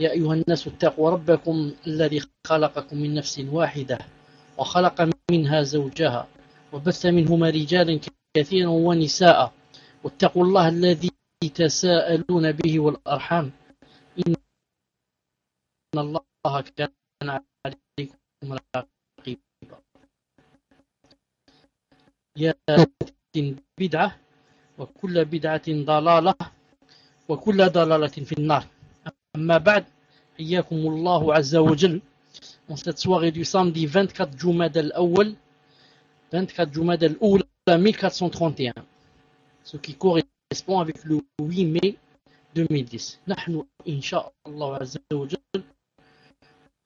يا أيها الناس اتقوا ربكم الذي خلقكم من نفس واحدة وخلق منها زوجها وبث منهما رجالا كثيرا ونساء واتقوا الله الذي تساءلون به والأرحام. إن الله كان عليكم رقيبا. يا بدعة وكل بدعة ضلالة وكل ضلالة في النار. En cette soirée du samedi 24 Jumada al-Awwal, 24 Jumada al-Oula 1431, ce qui correspond avec le 8 mai 2010.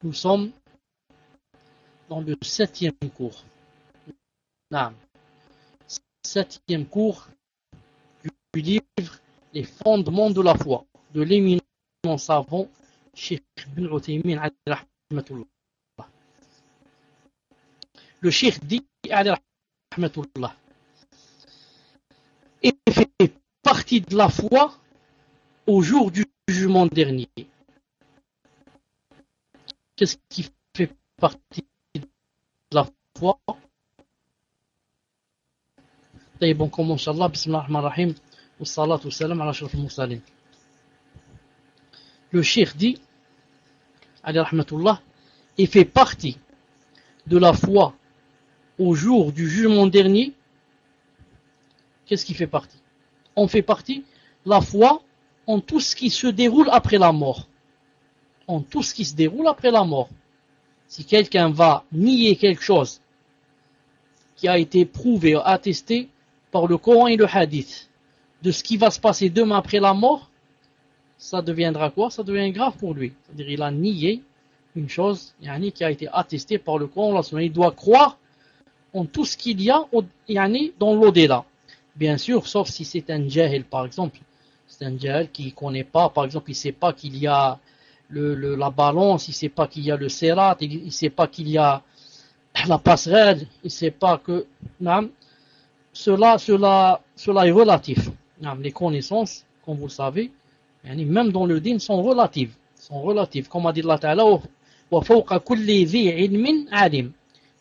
nous sommes dans le septième cours. Septième cours du livre Les fondements de la foi de l'éminent savant Sheikh Ibn Uthaymin rahmatullah. Le Sheikh dit rahmatullah et fait partie de la foi au jour du jugement dernier. Qu'est-ce qui fait partie de la foi طيب on commence Inch'Allah بسم الله الرحمن الرحيم والصلاة والسلام على أشرف المرسلين le Cheikh dit, et fait partie de la foi au jour du jugement dernier. Qu'est-ce qui fait partie? On fait partie la foi en tout ce qui se déroule après la mort. En tout ce qui se déroule après la mort. Si quelqu'un va nier quelque chose qui a été prouvé, attesté par le Coran et le Hadith, de ce qui va se passer demain après la mort, ça deviendra quoi? Ça devient grave pour lui. C'est-à-dire il a nié une chose yani, qui a été attestée par le Coran. Il doit croire en tout ce qu'il y a yani, dans l'au-delà. Bien sûr, sauf si c'est un jahil par exemple. C'est un jahil qui ne connaît pas, par exemple, il ne sait pas qu'il y a la balance, il ne sait pas qu'il y a le sérat, il ne sait pas qu'il y a la passerelle, il ne sait pas que... Non, cela, cela, cela est relatif. Les connaissances, comme vous le savez, même dans le din, sont relatives. Sont relatives. Comme a dit Allah Ta'ala,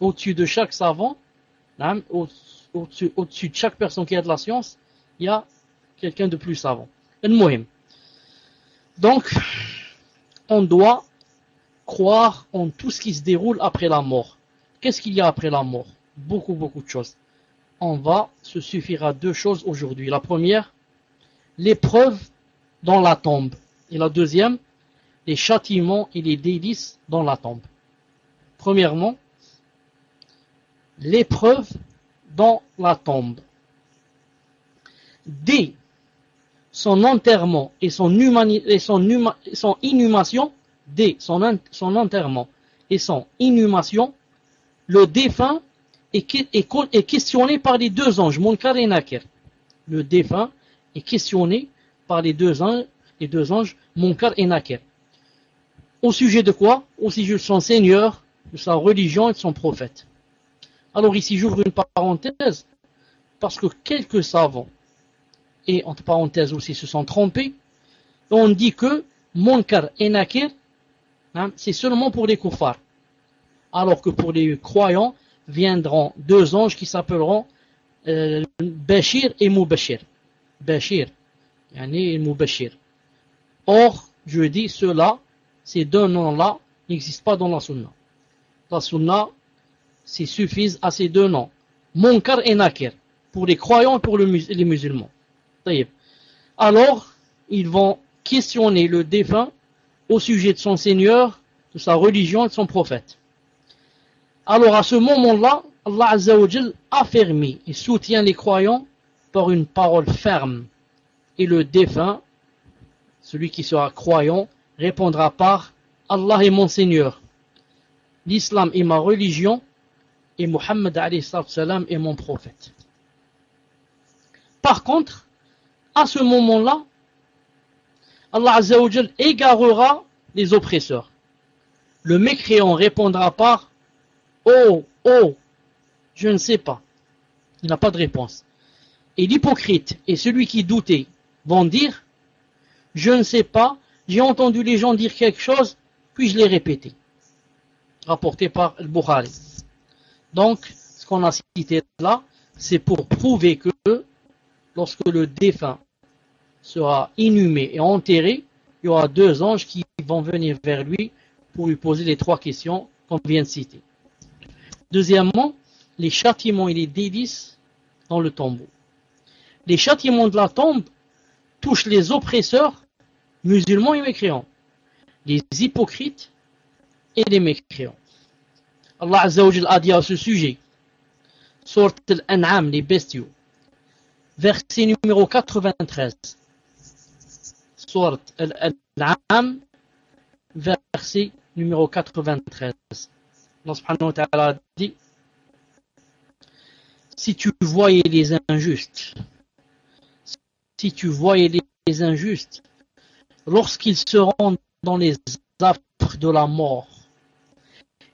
au-dessus de chaque savant, au-dessus au de chaque personne qui a de la science, il y a quelqu'un de plus savant. Donc, on doit croire en tout ce qui se déroule après la mort. Qu'est-ce qu'il y a après la mort? Beaucoup, beaucoup de choses. On va se suffire à deux choses aujourd'hui. La première, l'épreuve dans la tombe. Et la deuxième, les châtiments et les délices dans la tombe. Premièrement, l'épreuve dans la tombe. Dès son enterrement et son, et son, inhumation, dès son, enterrement et son inhumation, le défunt est, questionné par les deux anges, Munkar et Nakir. Le défunt est questionné par les deux anges, les deux anges, Munkar et Nakir. Au sujet de quoi? Au sujet de son Seigneur, de sa religion et de son prophète. Alors ici, j'ouvre une parenthèse, parce que quelques savants, et entre parenthèses aussi, se sont trompés, on dit que Munkar et Nakir, hein, c'est seulement pour les kuffars. Alors que pour les croyants, viendront deux anges qui s'appelleront euh, Bashir et Mubashir. Bashir, Or, je dis cela, ces deux noms-là n'existent pas dans la sunna. La sunna, c'est suffisent à ces deux noms. Munkar et Nakir. Pour les croyants et pour les musulmans. Alors, ils vont questionner le défunt au sujet de son Seigneur, de sa religion et de son prophète. Alors à ce moment-là, Allah Azzawajal affermit et soutient les croyants par une parole ferme. Et le défunt, celui qui sera croyant, répondra par Allah est mon Seigneur. l'islam est ma religion et Mohammed est mon prophète. Par contre, à ce moment-là, Allah égarera les oppresseurs. Le mécréant répondra par Oh, oh, je ne sais pas. Il n'a pas de réponse. Et l'hypocrite et celui qui doutait vont dire Je ne sais pas, j'ai entendu les gens dire quelque chose, puis je l'ai répété. Rapporté par le Bukhari. Donc, ce qu'on a cité là, c'est pour prouver que lorsque le défunt sera inhumé et enterré, il y aura deux anges qui vont venir vers lui pour lui poser les trois questions qu'on vient de citer. Deuxièmement, les châtiments et les délices dans le tombeau. Les châtiments de la tombe touchent les oppresseurs, musulmans et mécréants, les hypocrites et les mécréants. Allah a dit à ce sujet, sorte l'an'am, les bestiaux, verset numéro 93. Sorte l'an'am, verset numéro 93. Allah subhanahu dit, si tu voyais les injustes, si tu voyais les injustes, lorsqu'ils seront dans les affres de la mort,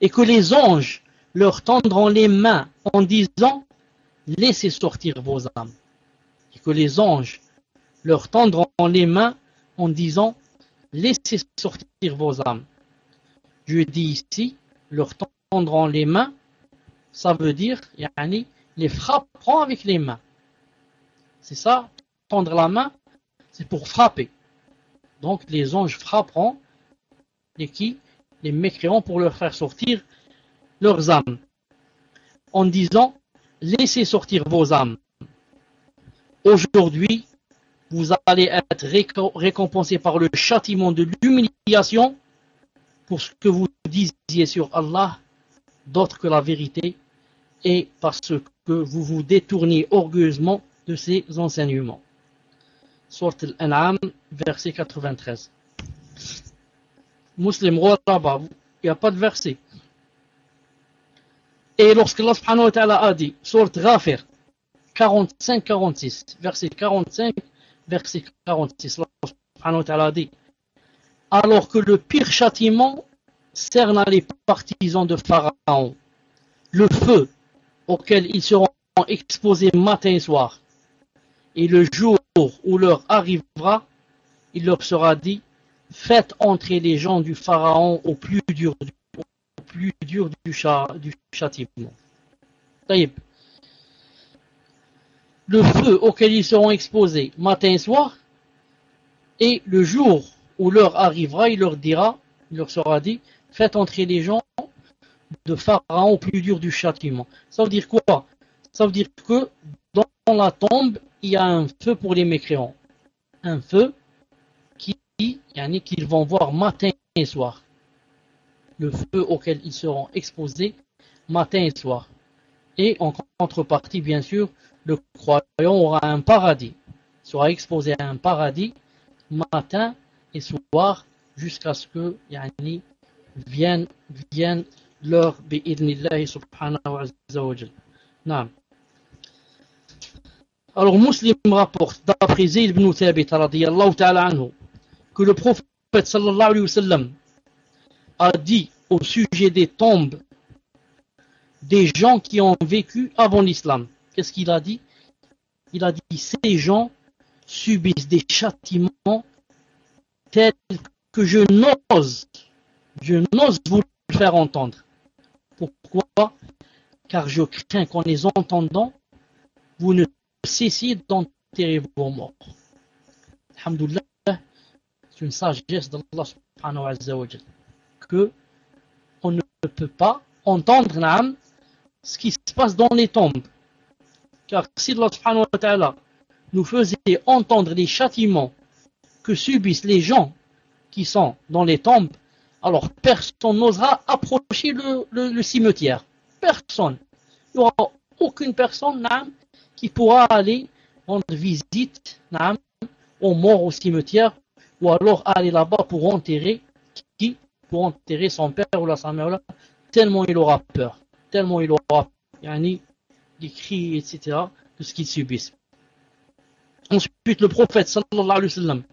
et que les anges leur tendront les mains en disant Laissez sortir vos âmes. Et que les anges leur tendront les mains en disant Laissez sortir vos âmes. Je dis ici, leur tendront les mains, ça veut dire, yani, les frapperont avec les mains. C'est ça, tendre la main, c'est pour frapper. Donc les anges frapperont les qui? Les mécréants pour leur faire sortir leurs âmes, en disant Laissez sortir vos âmes. Aujourd'hui, vous allez être récompensés par le châtiment de l'humiliation pour ce que vous disiez sur Allah d'autre que la vérité et parce que vous vous détournez orgueilleusement de ses enseignements. Sourate Al-An'am, verset 93. Muslim, il n'y a pas de verset. Et lorsque Allah subhanahu wa ta'ala a dit, sourate Ghafir, 45-46, verset 45, verset 46, Allah subhanahu wa ta'ala a dit, alors que le pire châtiment cerne les partisans de Pharaon, le feu auquel ils seront exposés matin et soir, et le jour où l'heure arrivera, il leur sera dit, faites entrer les gens du Pharaon au plus dur du, châtiment. Le feu auquel ils seront exposés matin et soir, et le jour où l'heure arrivera, il leur dira, il leur sera dit, faites entrer les gens de Pharaon au plus dur du châtiment. Ça veut dire quoi? Ça veut dire que dans la tombe, il y a un feu pour les mécréants. Un feu yani qu'ils vont voir matin et soir. Le feu auquel ils seront exposés matin et soir. Et en contrepartie, bien sûr, le croyant aura un paradis. Sera exposé à un paradis matin et soir jusqu'à ce que yani, vienne, vienne l'heure bi'idnillahi subhanahu wa. Alors, Muslim rapporte d'après Zayd ibn Thabit anhu que le prophète a dit au sujet des tombes des gens qui ont vécu avant l'islam. Qu'est-ce qu'il a dit? Il a dit ces gens subissent des châtiments tels que je n'ose, je n'ose vous faire entendre. Pourquoi? Car je crains qu'en les entendant, vous ne cessiez d'enterrer vos morts. Alhamdulillah, c'est une sagesse d'Allah subhanahu wa ta'ala que on ne peut pas entendre naam, ce qui se passe dans les tombes. Car si Allah subhanahu wa nous faisait entendre les châtiments que subissent les gens qui sont dans les tombes, alors personne n'osera approcher le, cimetière. Personne. Il n'y aura aucune personne qui pourra aller rendre visite aux morts au cimetière ou alors aller là-bas pour enterrer qui? Pour enterrer son père ou la sa mère, tellement il aura peur, tellement il aura yani, des cris, etc., de ce qu'ils subissent. Ensuite, le prophète, sallallahu alayhi wa sallam,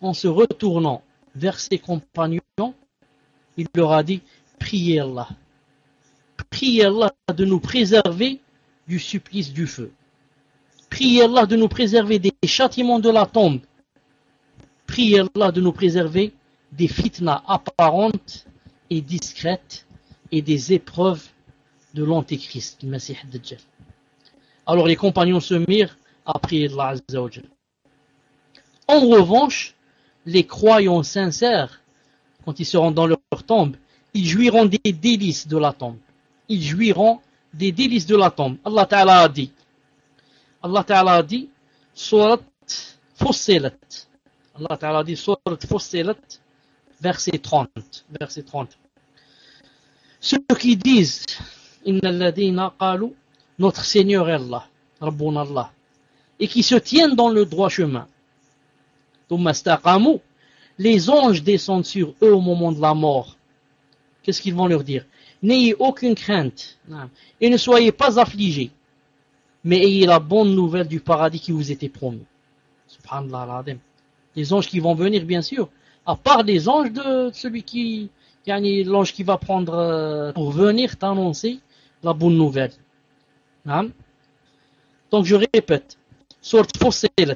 en se retournant vers ses compagnons, il leur a dit, priez Allah. Priez Allah de nous préserver du supplice du feu. Priez Allah de nous préserver des châtiments de la tombe. Priez Allah de nous préserver des fitnas apparentes et discrètes et des épreuves de l'Antéchrist, Messie. Alors les compagnons se mirent à prier Allah Azza En revanche, les croyants sincères, quand ils seront dans leur tombe, ils jouiront des délices de la tombe. Ils jouiront des délices de la tombe. Allah Ta'ala a dit, Allah Ta'ala dit, Surat Fussilat. Allah Ta'ala dit, Surat Fussilat, verset 30. Verset 30. Ceux qui disent, notre Seigneur est Allah, Rabbun Allah, et qui se tiennent dans le droit chemin. Les anges descendent sur eux au moment de la mort. Qu'est-ce qu'ils vont leur dire? N'ayez aucune crainte et ne soyez pas affligés, mais ayez la bonne nouvelle du paradis qui vous était promis. Subhanallah Les anges qui vont venir, bien sûr, à part les anges de celui qui, l'ange qui va prendre euh, pour venir t'annoncer la bonne nouvelle. Donc je répète, Surat Fussilat,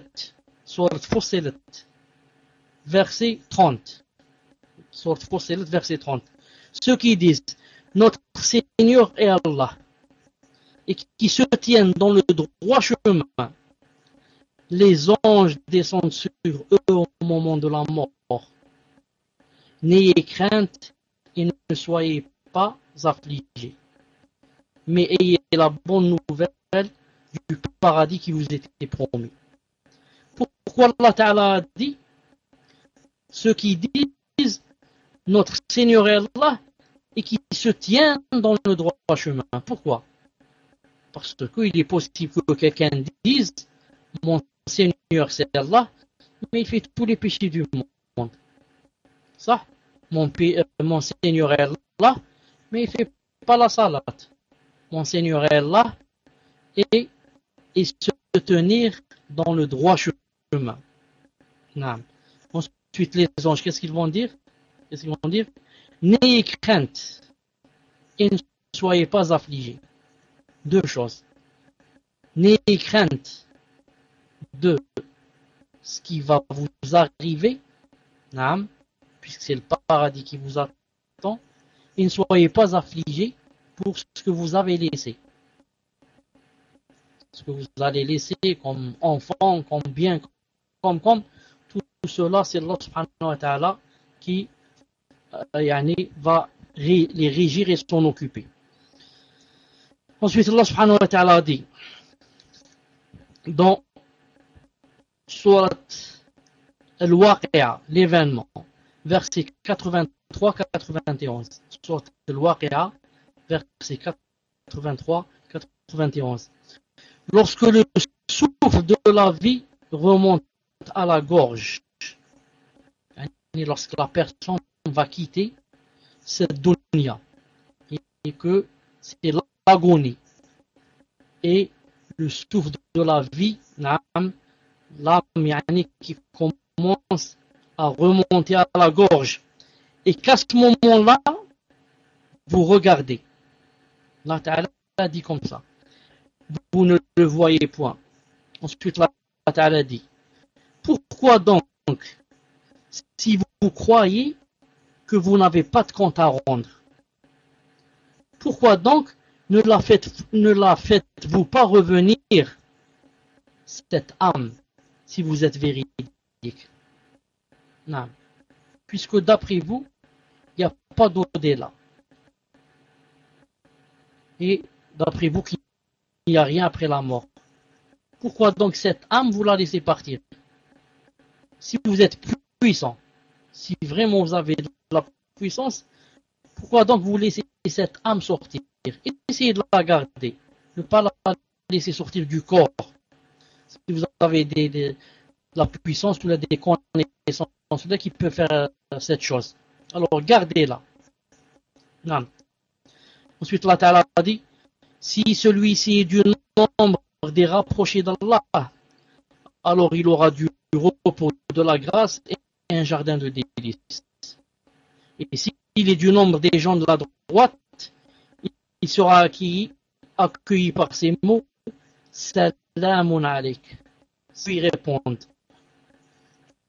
Surat Fussilat, verset 30. Surat Fussilat, verset 30. Ceux qui disent, notre Seigneur est Allah, et qui se tiennent dans le droit chemin, les anges descendent sur eux au moment de la mort. N'ayez crainte et ne soyez pas affligés, mais ayez la bonne nouvelle du paradis qui vous était promis. Pourquoi Allah a dit ceux qui disent notre Seigneur est Allah et qui se tiennent dans le droit chemin? Pourquoi? Parce qu'il est possible que quelqu'un dise mon Seigneur c'est Allah, mais il fait tous les péchés du monde. Ça, mon, euh, mon Seigneur est Allah, mais il fait pas la salat. Mon Seigneur est Allah et, et se tenir dans le droit chemin. Ensuite, les anges, qu'est-ce qu'ils vont dire? Qu'est-ce qu'ils vont dire? N'ayez crainte et ne soyez pas affligés. Deux choses. N'ayez crainte de ce qui va vous arriver, puisque c'est le paradis qui vous attend, et ne soyez pas affligés pour ce que vous avez laissé. Ce que vous allez laisser comme enfant, comme bien, comme, comme, tout cela, c'est Allah subhanahu wa qui euh, va les régir et s'en occuper. Ensuite, Allah subhanahu wa ta'ala dit dans Surat Al-Waqi'a, l'événement, verset 83-91. Surat Al-Waqi'a, verset 83-91. Lorsque le souffle de la vie remonte à la gorge, lorsque la personne va quitter cette dunya et que c'est l'agonie et le souffle de la vie, l'âme qui commence à remonter à la gorge et qu'à ce moment-là, vous regardez. La Ta'ala dit comme ça. Vous ne le voyez point. Ensuite, la Ta'ala dit, pourquoi donc, si vous croyez que vous n'avez pas de compte à rendre. Pourquoi donc ne la faites-vous pas revenir, cette âme, si vous êtes véridique? Non. Puisque d'après vous, il n'y a pas d'au-delà. Et d'après vous, qu'il n'y a rien après la mort. Pourquoi donc cette âme, vous la laissez partir? Si vous êtes plus puissant, si vraiment vous avez la puissance, pourquoi donc vous laissez cette âme sortir Essayez de la garder, ne pas la laisser sortir du corps. Si vous avez des, de la puissance ou des connaissances qui peut faire cette chose, alors gardez-la. Ensuite, Allah Ta'ala a dit, si celui-ci est du nombre des rapprochés d'Allah, alors il aura du repos de la grâce et un jardin de délices. Et s'il est du nombre des gens de la droite, il sera accueilli, par ces mots Salamun alayk. Puis répondent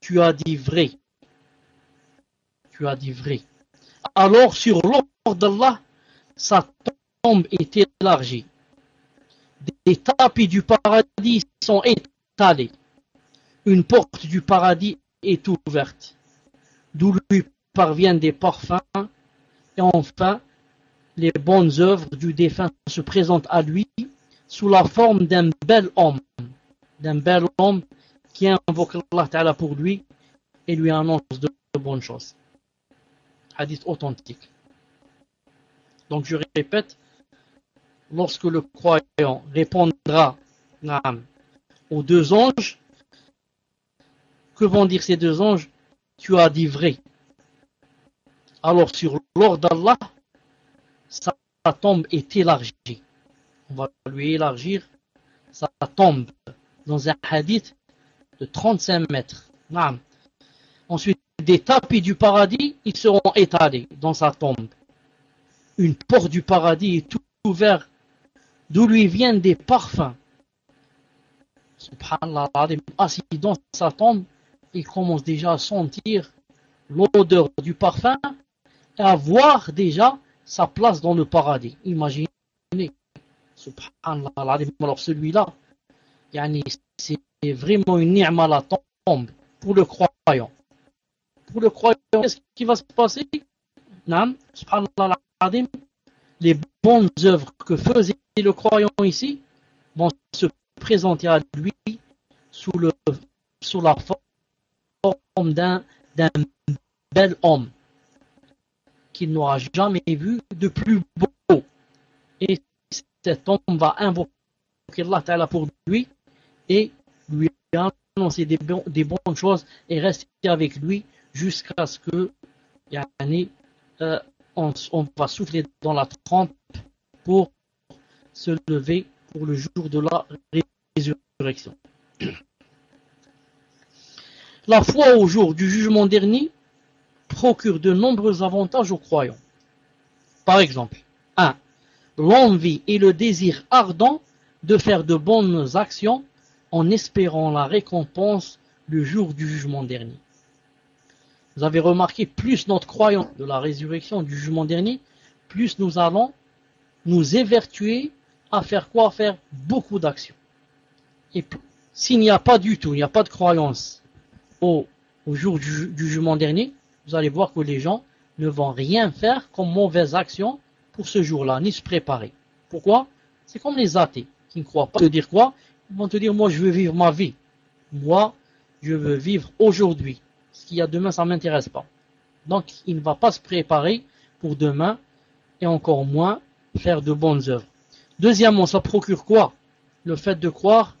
Tu as dit vrai. Tu as dit vrai. Alors sur l'ordre d'Allah, sa tombe est élargie. Des tapis du paradis sont étalés. Une porte du paradis est ouverte, d'où lui parviennent des parfums, et enfin, les bonnes œuvres du défunt se présentent à lui sous la forme d'un bel homme, d'un bel homme qui invoque Allah Ta'ala pour lui et lui annonce de bonnes choses. Hadith authentique. Donc je répète, lorsque le croyant répondra aux deux anges, que vont dire ces deux anges? Tu as dit vrai. Alors sur l'ordre d'Allah, sa tombe est élargie. On va lui élargir sa tombe dans un hadith de 35 mètres. Ensuite, des tapis du paradis, ils seront étalés dans sa tombe. Une porte du paradis est ouverte, d'où lui viennent des parfums. Subhanallah, assis dans sa tombe, il commence déjà à sentir l'odeur du parfum et à voir déjà sa place dans le paradis. Imaginez, subhanallah, alors celui-là, c'est vraiment une ni'ma la tombe pour le croyant. Pour le croyant, qu'est-ce qui va se passer? Subhanallah, les bonnes œuvres que faisait le croyant ici vont se présenter à lui sous la forme d'un bel homme qu'il n'aura jamais vu de plus beau. Et cet homme va invoquer Allah pour lui et lui annoncer des, bonnes choses et rester avec lui jusqu'à ce que euh, on, on, va souffler dans la trempe pour se lever pour le jour de la résurrection. La foi au jour du jugement dernier procure de nombreux avantages aux croyants. Par exemple, 1. L'envie et le désir ardent de faire de bonnes actions en espérant la récompense le jour du jugement dernier. Vous avez remarqué, plus notre croyant de la résurrection du jugement dernier, plus nous allons nous évertuer à faire quoi? Faire beaucoup d'actions. Et s'il n'y a pas du tout, il n'y a pas de croyance au, jour du, jugement dernier, vous allez voir que les gens ne vont rien faire comme mauvaise action pour ce jour-là, ni se préparer. Pourquoi? C'est comme les athées qui ne croient pas. Te dire quoi? Ils vont te dire, moi je veux vivre ma vie. Moi, je veux vivre aujourd'hui. Ce qu'il y a demain, ça ne m'intéresse pas. Donc, il ne va pas se préparer pour demain et encore moins faire de bonnes œuvres. Deuxièmement, ça procure quoi? Le fait de croire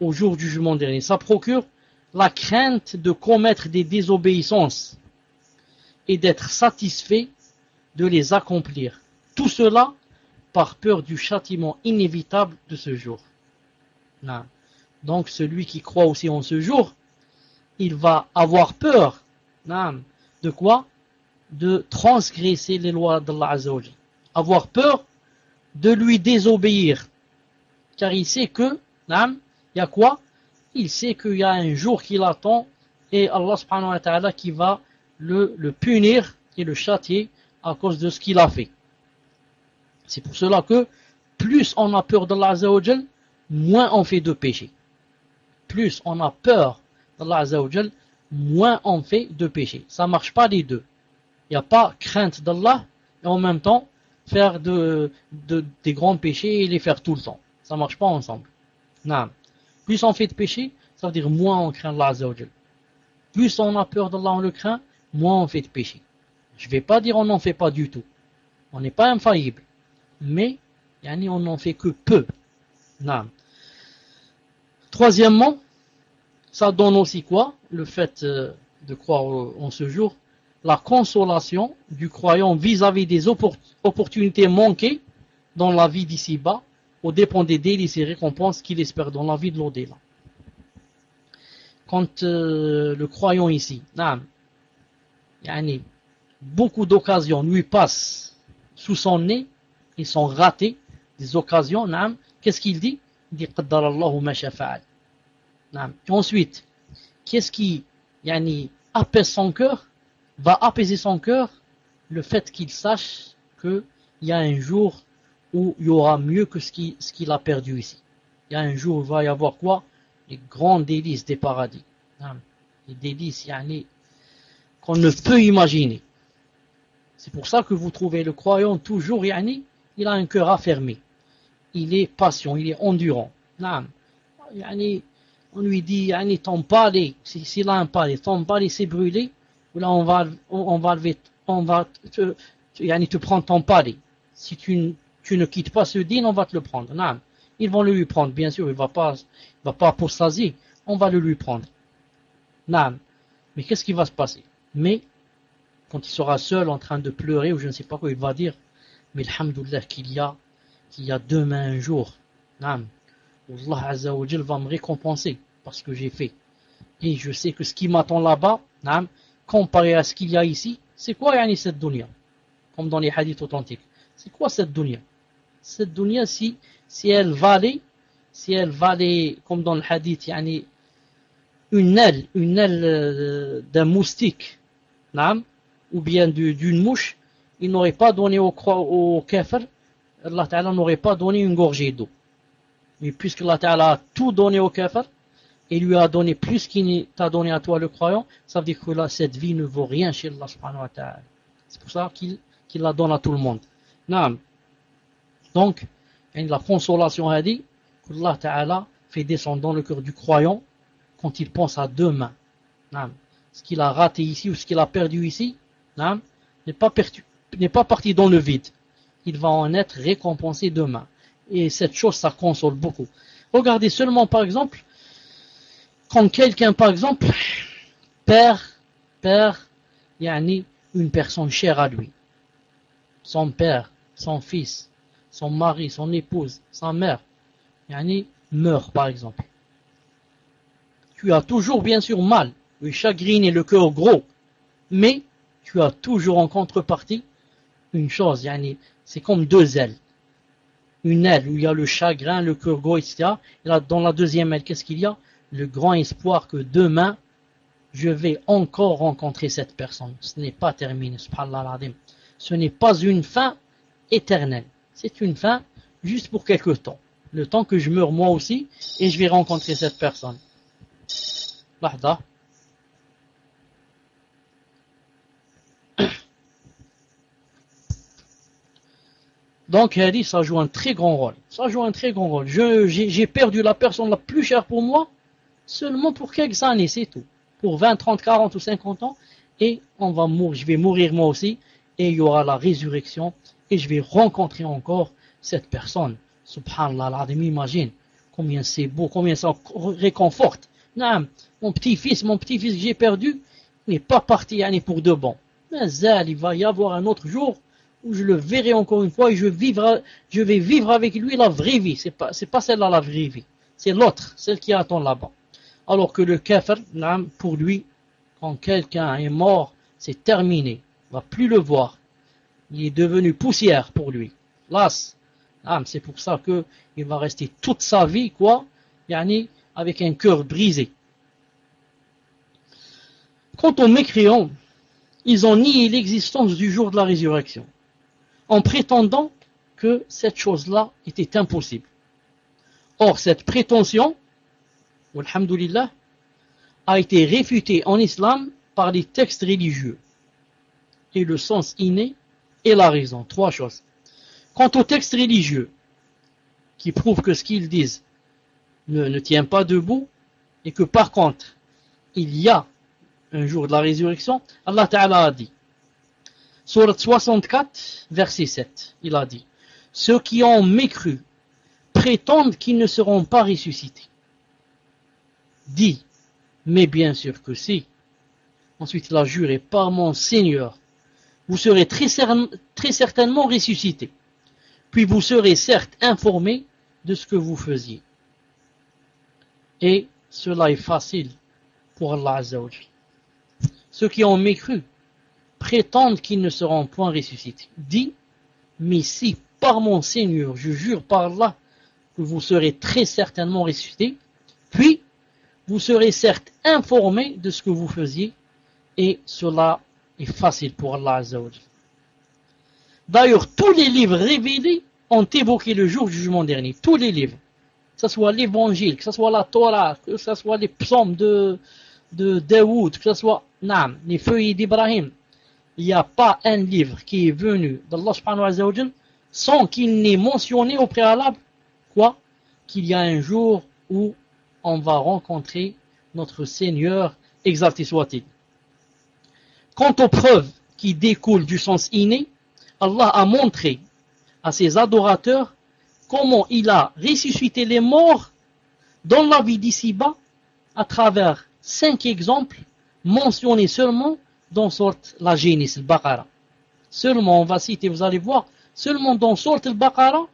au jour du jugement dernier. Ça procure la crainte de commettre des désobéissances et d'être satisfait de les accomplir. Tout cela par peur du châtiment inévitable de ce jour. Donc celui qui croit aussi en ce jour, il va avoir peur de quoi? De transgresser les lois d'Allah Azzawajal. Avoir peur de lui désobéir. Car il sait que, il y a quoi? Il sait qu'il y a un jour qui l'attend et Allah subhanahu wa ta'ala qui va le, punir et le châtier à cause de ce qu'il a fait. C'est pour cela que plus on a peur d'Allah Azzawajal, moins on fait de péché. Plus on a peur d'Allah Azzawajal, moins on fait de péché. Ça marche pas les deux. Il n'y a pas crainte d'Allah et en même temps faire de, de, des grands péchés et les faire tout le temps. Ça marche pas ensemble. Non. Plus on fait de péché, ça veut dire moins on craint Allah Azzawajal. Plus on a peur d'Allah, on le craint, moins on fait de péché. Je ne vais pas dire on n'en fait pas du tout. On n'est pas infaillible. Mais, on n'en fait que peu. Non. Troisièmement, ça donne aussi quoi? Le fait euh, de croire en ce jour, la consolation du croyant vis-à-vis des opportunités manquées dans la vie d'ici-bas, au dépend des délices et récompenses qu'il espère dans la vie de l'au-delà. Quand euh, le croyant ici, beaucoup d'occasions lui passent sous son nez, ils sont ratés, des occasions, qu'est-ce qu'il dit? Il dit ensuite, qu'est-ce qui yani, apaise son cœur? Va apaiser son cœur le fait qu'il sache qu'il y a un jour où il y aura mieux que ce qu'il a perdu ici. Il y a un jour où il va y avoir quoi? Les grands délices des paradis. Les délices yani, qu'on ne peut imaginer. C'est pour ça que vous trouvez le croyant toujours, yani, il a un cœur affermé. Il est patient, il est endurant. Yani, on lui dit, yani, ton palais, s'il a un palais, ton palais s'est brûlé, là on va, on, va on va te, yani, te prendre ton palais. Si tu, tu ne quittes pas ce dîne, on va te le prendre. Ils vont le lui prendre, bien sûr, il va pas, va pas apostaser, on va le lui prendre. Mais qu'est-ce qui va se passer? Mais, quand il sera seul en train de pleurer, ou je ne sais pas quoi, il va dire, mais alhamdoulilah qu'il y a, qu'il y a demain un jour, Allah Azza va me récompenser parce que j'ai fait. Et je sais que ce qui m'attend là-bas, comparé à ce qu'il y a ici, c'est quoi yani, cette dunya? Comme dans les hadiths authentiques. C'est quoi cette dunya? Cette dunya, si, si elle valait, si elle valait, comme dans le hadith, yani, une aile, une aile euh, d'un moustique, ou bien d'une mouche, il n'aurait pas donné au, au kafir, Allah Ta'ala n'aurait pas donné une gorgée d'eau. Mais puisque Allah Ta'ala a tout donné au kafir, et lui a donné plus qu'il t'a donné à toi le croyant, ça veut dire que là, cette vie ne vaut rien chez Allah subhanahu. C'est pour ça qu'il la donne à tout le monde. Donc, la consolation a dit que Allah Ta'ala fait descendre dans le cœur du croyant quand il pense à demain. Ce qu'il a raté ici ou ce qu'il a perdu ici n'est pas, pas parti dans le vide. Il va en être récompensé demain. Et cette chose, ça console beaucoup. Regardez seulement, par exemple, quand quelqu'un, par exemple, perd, perd, yani, une personne chère à lui. Son père, son fils, son mari, son épouse, sa mère, yani, meurt, par exemple. Tu as toujours, bien sûr, mal, le chagrin et le cœur gros, mais tu as toujours en contrepartie une chose, c'est comme deux ailes. Une aile où il y a le chagrin, le cœur gros, etc. Et là, dans la deuxième aile, qu'est-ce qu'il y a? Le grand espoir que demain, je vais encore rencontrer cette personne. Ce n'est pas terminé, Ce n'est pas une fin éternelle. C'est une fin juste pour quelque temps. Le temps que je meurs moi aussi, et je vais rencontrer cette personne. Donc, dit, ça joue un très grand rôle. Ça joue un très grand rôle. J'ai perdu la personne la plus chère pour moi, seulement pour quelques années, c'est tout. Pour 20, 30, 40 ou 50 ans, et on va mourir, je vais mourir moi aussi, et il y aura la résurrection, et je vais rencontrer encore cette personne. Subhanallah, imagine combien c'est beau, combien ça réconforte. Non, mon petit-fils, mon petit-fils que j'ai perdu, n'est pas parti année pour de bon. Mais il va y avoir un autre jour où je le verrai encore une fois et je, vivrai, je vais vivre avec lui la vraie vie. C'est pas, pas celle-là la vraie vie. C'est l'autre, celle qui attend là-bas. Alors que le kafir, pour lui, quand quelqu'un est mort, c'est terminé. Il va plus le voir. Il est devenu poussière pour lui. Las. C'est pour ça que il va rester toute sa vie, quoi, yani, avec un cœur brisé. Quant aux mécréants, ils ont nié l'existence du jour de la résurrection, en prétendant que cette chose-là était impossible. Or, cette prétention, alhamdulillah, a été réfuté en islam par les textes religieux et le sens inné et la raison. Trois choses. Quant aux textes religieux, qui prouvent que ce qu'ils disent ne, tient pas debout, et que par contre, il y a un jour de la résurrection, Allah Ta'ala a dit, Surat 64, verset 7, il a dit, ceux qui ont mécru prétendent qu'ils ne seront pas ressuscités dit, mais bien sûr que si. Ensuite, il a juré par mon Seigneur, vous serez très, très certainement ressuscité. puis vous serez certes informés de ce que vous faisiez. Et cela est facile pour Allah Azzawajal. Ceux qui ont mécru prétendent qu'ils ne seront point ressuscités. Dit, mais si par mon Seigneur, je jure par Allah, que vous serez très certainement ressuscités, puis vous serez certes informés de ce que vous faisiez, et cela est facile pour Allah Azzawajal. D'ailleurs, tous les livres révélés ont évoqué le jour du jugement dernier. Tous les livres. Que ce soit l'évangile, que ce soit la Torah, que ce soit les psaumes de, de que ce soit Naam, les feuilles d'Ibrahim. Il n'y a pas un livre qui est venu d'Allah sans qu'il n'ait mentionné au préalable quoi? Qu'il y a un jour où on va rencontrer notre Seigneur, exalté soit-il. Quant aux preuves qui découlent du sens inné, Allah a montré à ses adorateurs comment il a ressuscité les morts dans la vie d'ici-bas à travers cinq exemples mentionnés seulement dans sorte la génie, le Baqara. Seulement, on va citer, vous allez voir, seulement dans sorte le Baqara,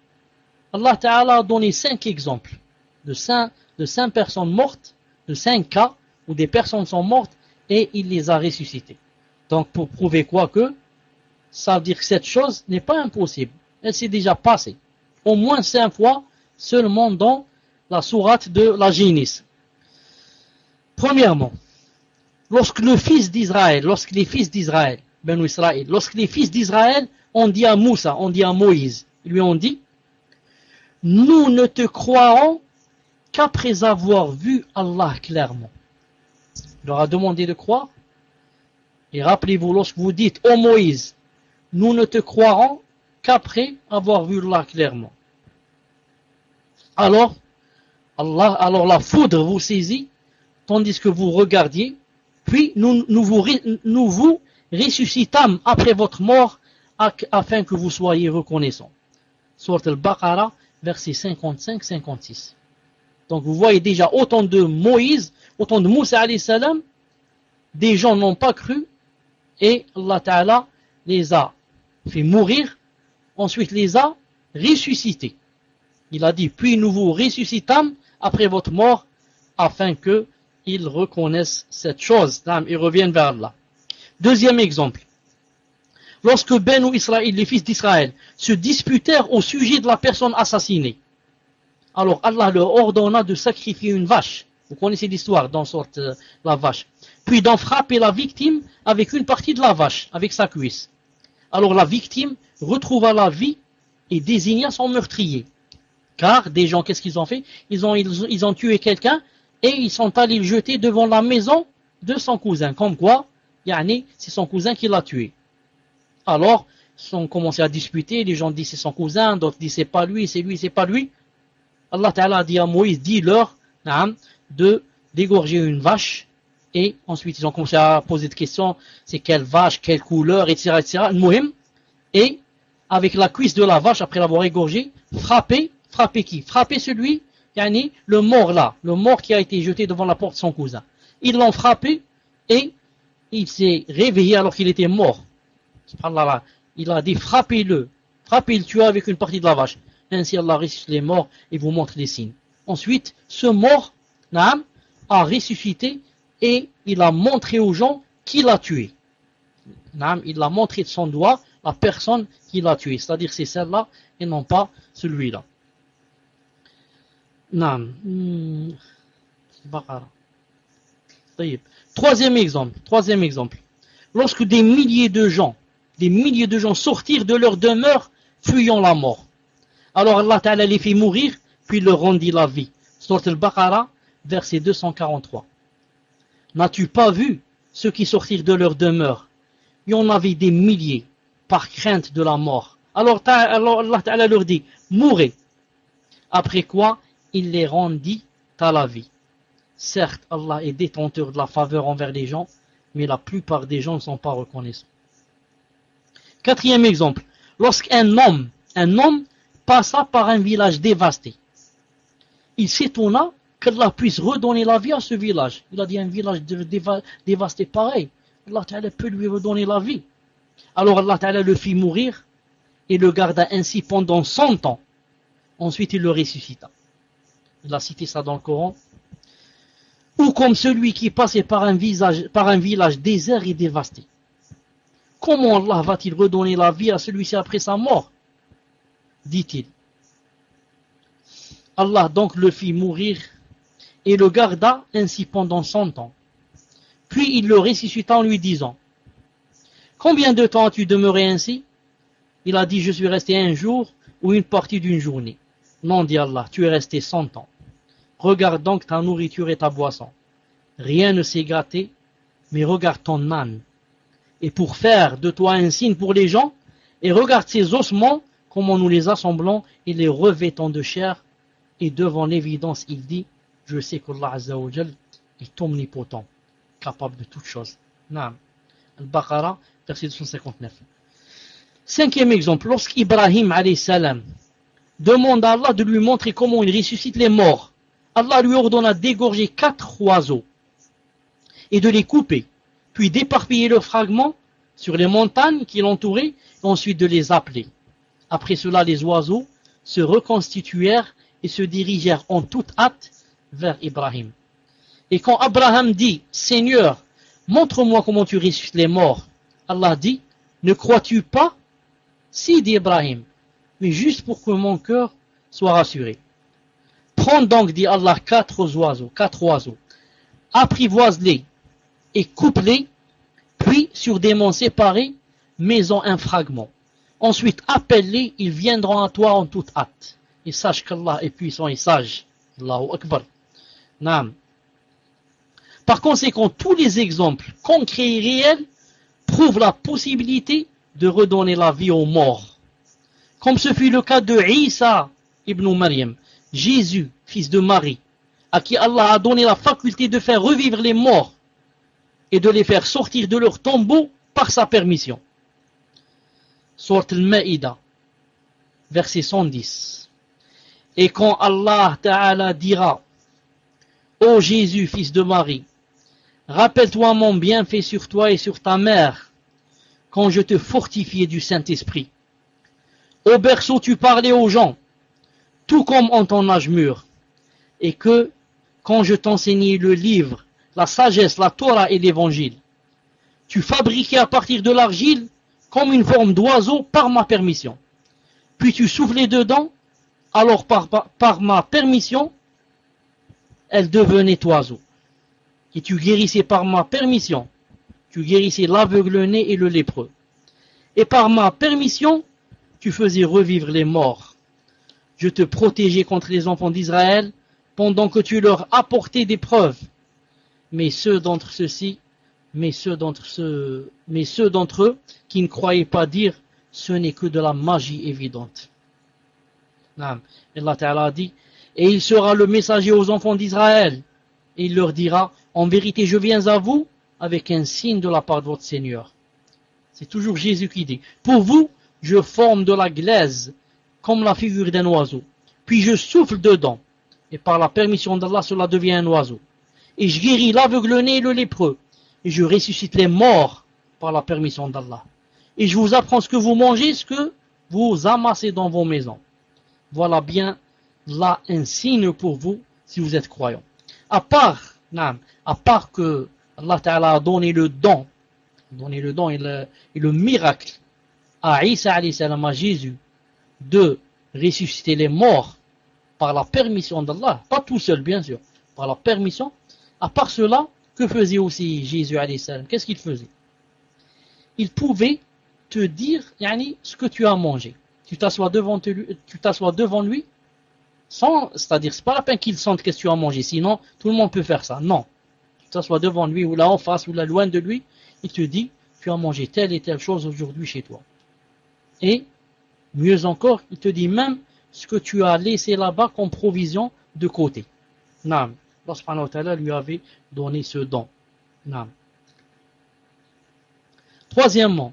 Allah Ta'ala a donné cinq exemples de cinq, de cinq personnes mortes, de cinq cas où des personnes sont mortes et il les a ressuscitées. Donc pour prouver quoi que, ça veut dire que cette chose n'est pas impossible. Elle s'est déjà passée. Au moins cinq fois seulement dans la sourate de la génisse. Premièrement, lorsque le fils d'Israël, lorsque les fils d'Israël, ben Israël, lorsque les fils d'Israël ont dit à Moussa, ont dit à Moïse, ils lui ont dit, nous ne te croirons qu'après avoir vu Allah clairement. Il leur a demandé de croire. Et rappelez-vous, lorsque vous dites, ô Moïse, nous ne te croirons qu'après avoir vu Allah clairement. Alors, la foudre vous saisit, tandis que vous regardiez, puis nous, vous, ressuscitâmes après votre mort afin que vous soyez reconnaissants. Sourate al-Baqarah, verset 55-56. Donc vous voyez déjà autant de Moïse, autant de Moussa salam, des gens n'ont pas cru et Allah les a fait mourir, ensuite les a ressuscités. Il a dit, puis nous vous ressuscitâmes après votre mort afin que ils reconnaissent cette chose et reviennent vers Allah. Deuxième exemple. Lorsque Ben ou Israël, les fils d'Israël, se disputèrent au sujet de la personne assassinée, alors Allah leur ordonna de sacrifier une vache. Vous connaissez l'histoire dans sorte euh, la vache. Puis d'en frapper la victime avec une partie de la vache, avec sa cuisse. Alors la victime retrouva la vie et désigna son meurtrier. Car des gens, qu'est-ce qu'ils ont fait? Ils ont, ils, ont tué quelqu'un et ils sont allés le jeter devant la maison de son cousin. Comme quoi, yani, c'est son cousin qui l'a tué. Alors, ils ont commencé à disputer, les gens disent c'est son cousin, d'autres disent c'est pas lui, c'est lui, c'est pas lui. Allah Ta'ala a dit à Moïse, dis-leur de dégorger une vache et ensuite ils ont commencé à poser des questions, c'est quelle vache, quelle couleur, etc. etc. Et avec la cuisse de la vache, après l'avoir égorgée, frapper, frapper qui? Frapper celui, yani, le mort là, le mort qui a été jeté devant la porte de son cousin. Ils l'ont frappé et il s'est réveillé alors qu'il était mort. Il a dit frappez-le, frappez-le, tuer avec une partie de la vache. Ainsi Allah ressuscite les morts et vous montre les signes. Ensuite, ce mort, Naam, a ressuscité et il a montré aux gens qui l'a tué. Naam, il a montré de son doigt la personne qui l'a tué. C'est-à-dire c'est celle-là et non pas celui-là. Naam. Hmm. Troisième exemple. Troisième exemple. Lorsque des milliers de gens des milliers de gens sortirent de leur demeure fuyant la mort. Alors Allah les fit mourir, puis leur rendit la vie. Surat al-Baqarah, verset 243. N'as-tu pas vu ceux qui sortirent de leur demeure? Il y en avait des milliers, par crainte de la mort. Alors, Allah Ta'ala leur dit, mourrez. Après quoi, il les rendit à la vie. Certes, Allah est détenteur de la faveur envers les gens, mais la plupart des gens ne sont pas reconnaissants. Quatrième exemple, lorsqu'un homme, un homme passa par un village dévasté, il s'étonna qu'Allah puisse redonner la vie à ce village. Il a dit un village dévasté pareil. Allah Ta'ala peut lui redonner la vie. Alors Allah le fit mourir et le garda ainsi pendant cent ans. Ensuite, il le ressuscita. Il a cité ça dans le Coran. Ou comme celui qui passait par un, village désert et dévasté. Comment Allah va-t-il redonner la vie à celui-ci après sa mort? Dit-il. Allah donc le fit mourir et le garda ainsi pendant cent ans. Puis il le ressuscita en lui disant Combien de temps as-tu demeuré ainsi? Il a dit Je suis resté un jour ou une partie d'une journée. Non, dit Allah, tu es resté cent ans. Regarde donc ta nourriture et ta boisson. Rien ne s'est gâté, mais regarde ton âne. Et pour faire de toi un signe pour les gens, et regarde ses ossements, comment nous les assemblons et les revêtons de chair. Et devant l'évidence, il dit, je sais qu'Allah Azzawajal est omnipotent, capable de toutes choses. Naam. Al-Baqarah, verset 259. Cinquième exemple, lorsqu'Ibrahim salam demande à Allah de lui montrer comment il ressuscite les morts, Allah lui ordonna d'égorger quatre oiseaux et de les couper, puis d'éparpiller leurs fragments sur les montagnes qui l'entouraient, et ensuite de les appeler. Après cela, les oiseaux se reconstituèrent et se dirigèrent en toute hâte vers Ibrahim. Et quand Abraham dit, Seigneur, montre-moi comment tu ressuscites les morts, Allah dit, ne crois-tu pas? Si, dit Ibrahim, mais juste pour que mon cœur soit rassuré. Prends donc, dit Allah, quatre oiseaux, quatre oiseaux, apprivoise-les et coupe-les, puis sur des monts séparés, mets-en un fragment. Ensuite, appelle-les, ils viendront à toi en toute hâte. Et sache qu'Allah est puissant et sage. Allahu Akbar. Par conséquent, tous les exemples concrets et réels prouvent la possibilité de redonner la vie aux morts. Comme ce fut le cas de Isa ibn Maryam, Jésus, fils de Marie, à qui Allah a donné la faculté de faire revivre les morts et de les faire sortir de leur tombeau par sa permission. Sourate al-Ma'ida, verset 110. Et quand Allah Ta'ala dira, Ô Jésus, fils de Marie, rappelle-toi mon bienfait sur toi et sur ta mère, quand je te fortifiais du Saint-Esprit. Au berceau tu parlais aux gens, tout comme en ton âge mûr, et que, quand je t'enseignais le livre, la sagesse, la Torah et l'évangile, tu fabriquais à partir de l'argile comme une forme d'oiseau par ma permission. Puis tu soufflais dedans, alors par, par, ma permission, elle devenait oiseau. Et tu guérissais par ma permission. Tu guérissais l'aveugle-né et le lépreux. Et par ma permission, tu faisais revivre les morts. Je te protégeais contre les enfants d'Israël pendant que tu leur apportais des preuves. Mais ceux d'entre ceux, mais ceux d'entre eux qui ne croyaient pas dire ce n'est que de la magie évidente. Allah Ta'ala dit et il sera le messager aux enfants d'Israël et il leur dira en vérité je viens à vous avec un signe de la part de votre Seigneur. C'est toujours Jésus qui dit pour vous je forme de la glaise comme la figure d'un oiseau puis je souffle dedans et par la permission d'Allah cela devient un oiseau et je guéris l'aveugle-né et le lépreux et je ressuscite les morts par la permission d'Allah. Et je vous apprends ce que vous mangez, ce que vous amassez dans vos maisons. Voilà bien là un signe pour vous si vous êtes croyant. À part, à part que Allah a donné le don, donné le don et le, miracle à Isa à Jésus de ressusciter les morts par la permission d'Allah, pas tout seul bien sûr, par la permission, à part cela, que faisait aussi Jésus Qu'est-ce qu'il faisait? Il pouvait te dire yani, ce que tu as mangé. Tu t'assois devant, devant lui, sans, c'est-à-dire c'est pas la peine qu'il sente qu'est-ce que tu as mangé, sinon tout le monde peut faire ça. Non. Tu t'assois devant lui, ou là en face, ou là loin de lui, il te dit, tu as mangé telle et telle chose aujourd'hui chez toi. Et, mieux encore, il te dit même ce que tu as laissé là-bas comme provision de côté. Non. Allah lui avait donné ce don. Troisièmement,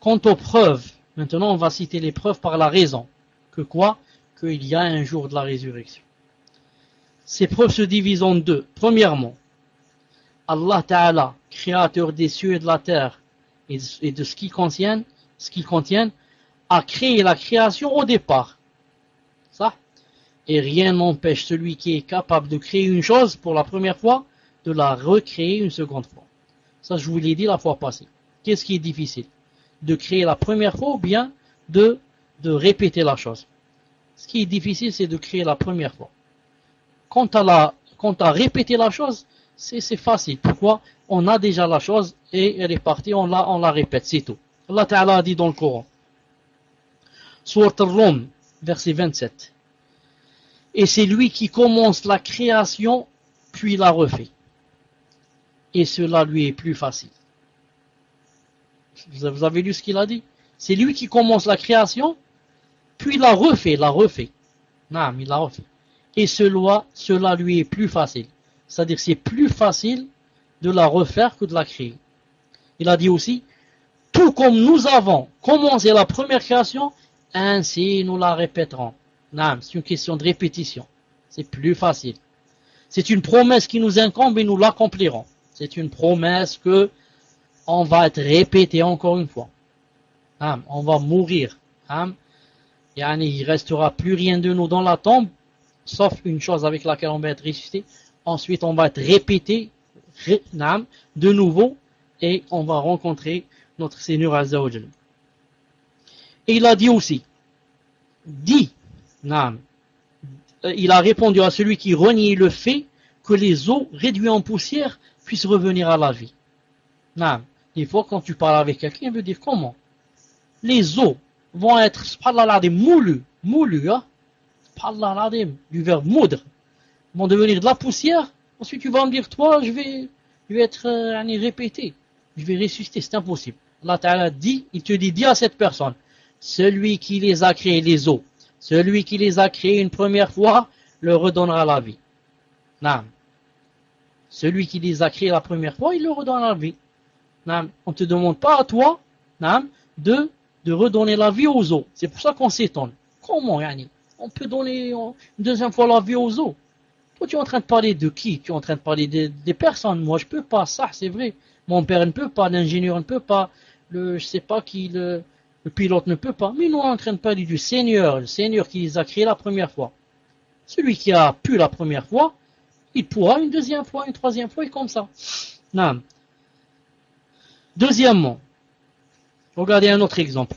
quant aux preuves, maintenant on va citer les preuves par la raison. Que quoi? Qu'il y a un jour de la résurrection. Ces preuves se divisent en deux. Premièrement, Allah Ta'ala, créateur des cieux et de la terre et de ce qu'ils contiennent, ce qu'ils contiennent, a créé la création au départ. Ça. Et rien n'empêche celui qui est capable de créer une chose pour la première fois de la recréer une seconde fois. Ça, je vous l'ai dit la fois passée. Qu'est-ce qui est difficile? De créer la première fois ou bien de, de répéter la chose? Ce qui est difficile, c'est de créer la première fois. Quant à, la, à répéter la chose, c'est facile. Pourquoi? On a déjà la chose et elle est partie, on la, répète, c'est tout. Allah a dit dans le Coran. Surat al-Rum, verset 27. Et c'est lui qui commence la création, puis la refait. Et cela lui est plus facile. Vous avez lu ce qu'il a dit? C'est lui qui commence la création, puis la refait, la refait. Non, il la refait. Et cela, cela lui est plus facile. C'est-à-dire c'est plus facile de la refaire que de la créer. Il a dit aussi, tout comme nous avons commencé la première création, ainsi nous la répéterons. C'est une question de répétition. C'est plus facile. C'est une promesse qui nous incombe et nous l'accomplirons. C'est une promesse que on va être répété encore une fois. On va mourir. Il ne restera plus rien de nous dans la tombe, sauf une chose avec laquelle on va être ressuscité. Ensuite, on va être répété de nouveau et on va rencontrer notre Seigneur Azzawajal. Et il a dit aussi, dit, il a répondu à celui qui renie le fait que les eaux réduits en poussière puissent revenir à la vie. Des fois, quand tu parles avec quelqu'un, il veut dire comment? Les eaux vont être, subhanallah, des moulus, moulus, hein, du verbe moudre, vont devenir de la poussière. Ensuite, tu vas me dire, toi, je vais, je vais être euh, répété. Je vais ressusciter. C'est impossible. Allah Ta'ala dit, il te dit, dis à cette personne, celui qui les a créés, les eaux, celui qui les a créés une première fois, leur redonnera la vie. Non. Celui qui les a créés la première fois, il leur redonnera la vie. On ne te demande pas à toi de, de redonner la vie aux eaux. C'est pour ça qu'on s'étonne. Comment, Yani? On peut donner une deuxième fois la vie aux eaux. Toi, tu es en train de parler de qui? Tu es en train de parler des, personnes. Moi, je peux pas. Ça, c'est vrai. Mon père ne peut pas. L'ingénieur ne peut pas. Le, je sais pas qui, le, le pilote ne peut pas. Mais nous, on est en train de parler du Seigneur. Le Seigneur qui les a créés la première fois. Celui qui a pu la première fois, il pourra une deuxième fois, une troisième fois, et comme ça. Non. Deuxièmement, regardez un autre exemple.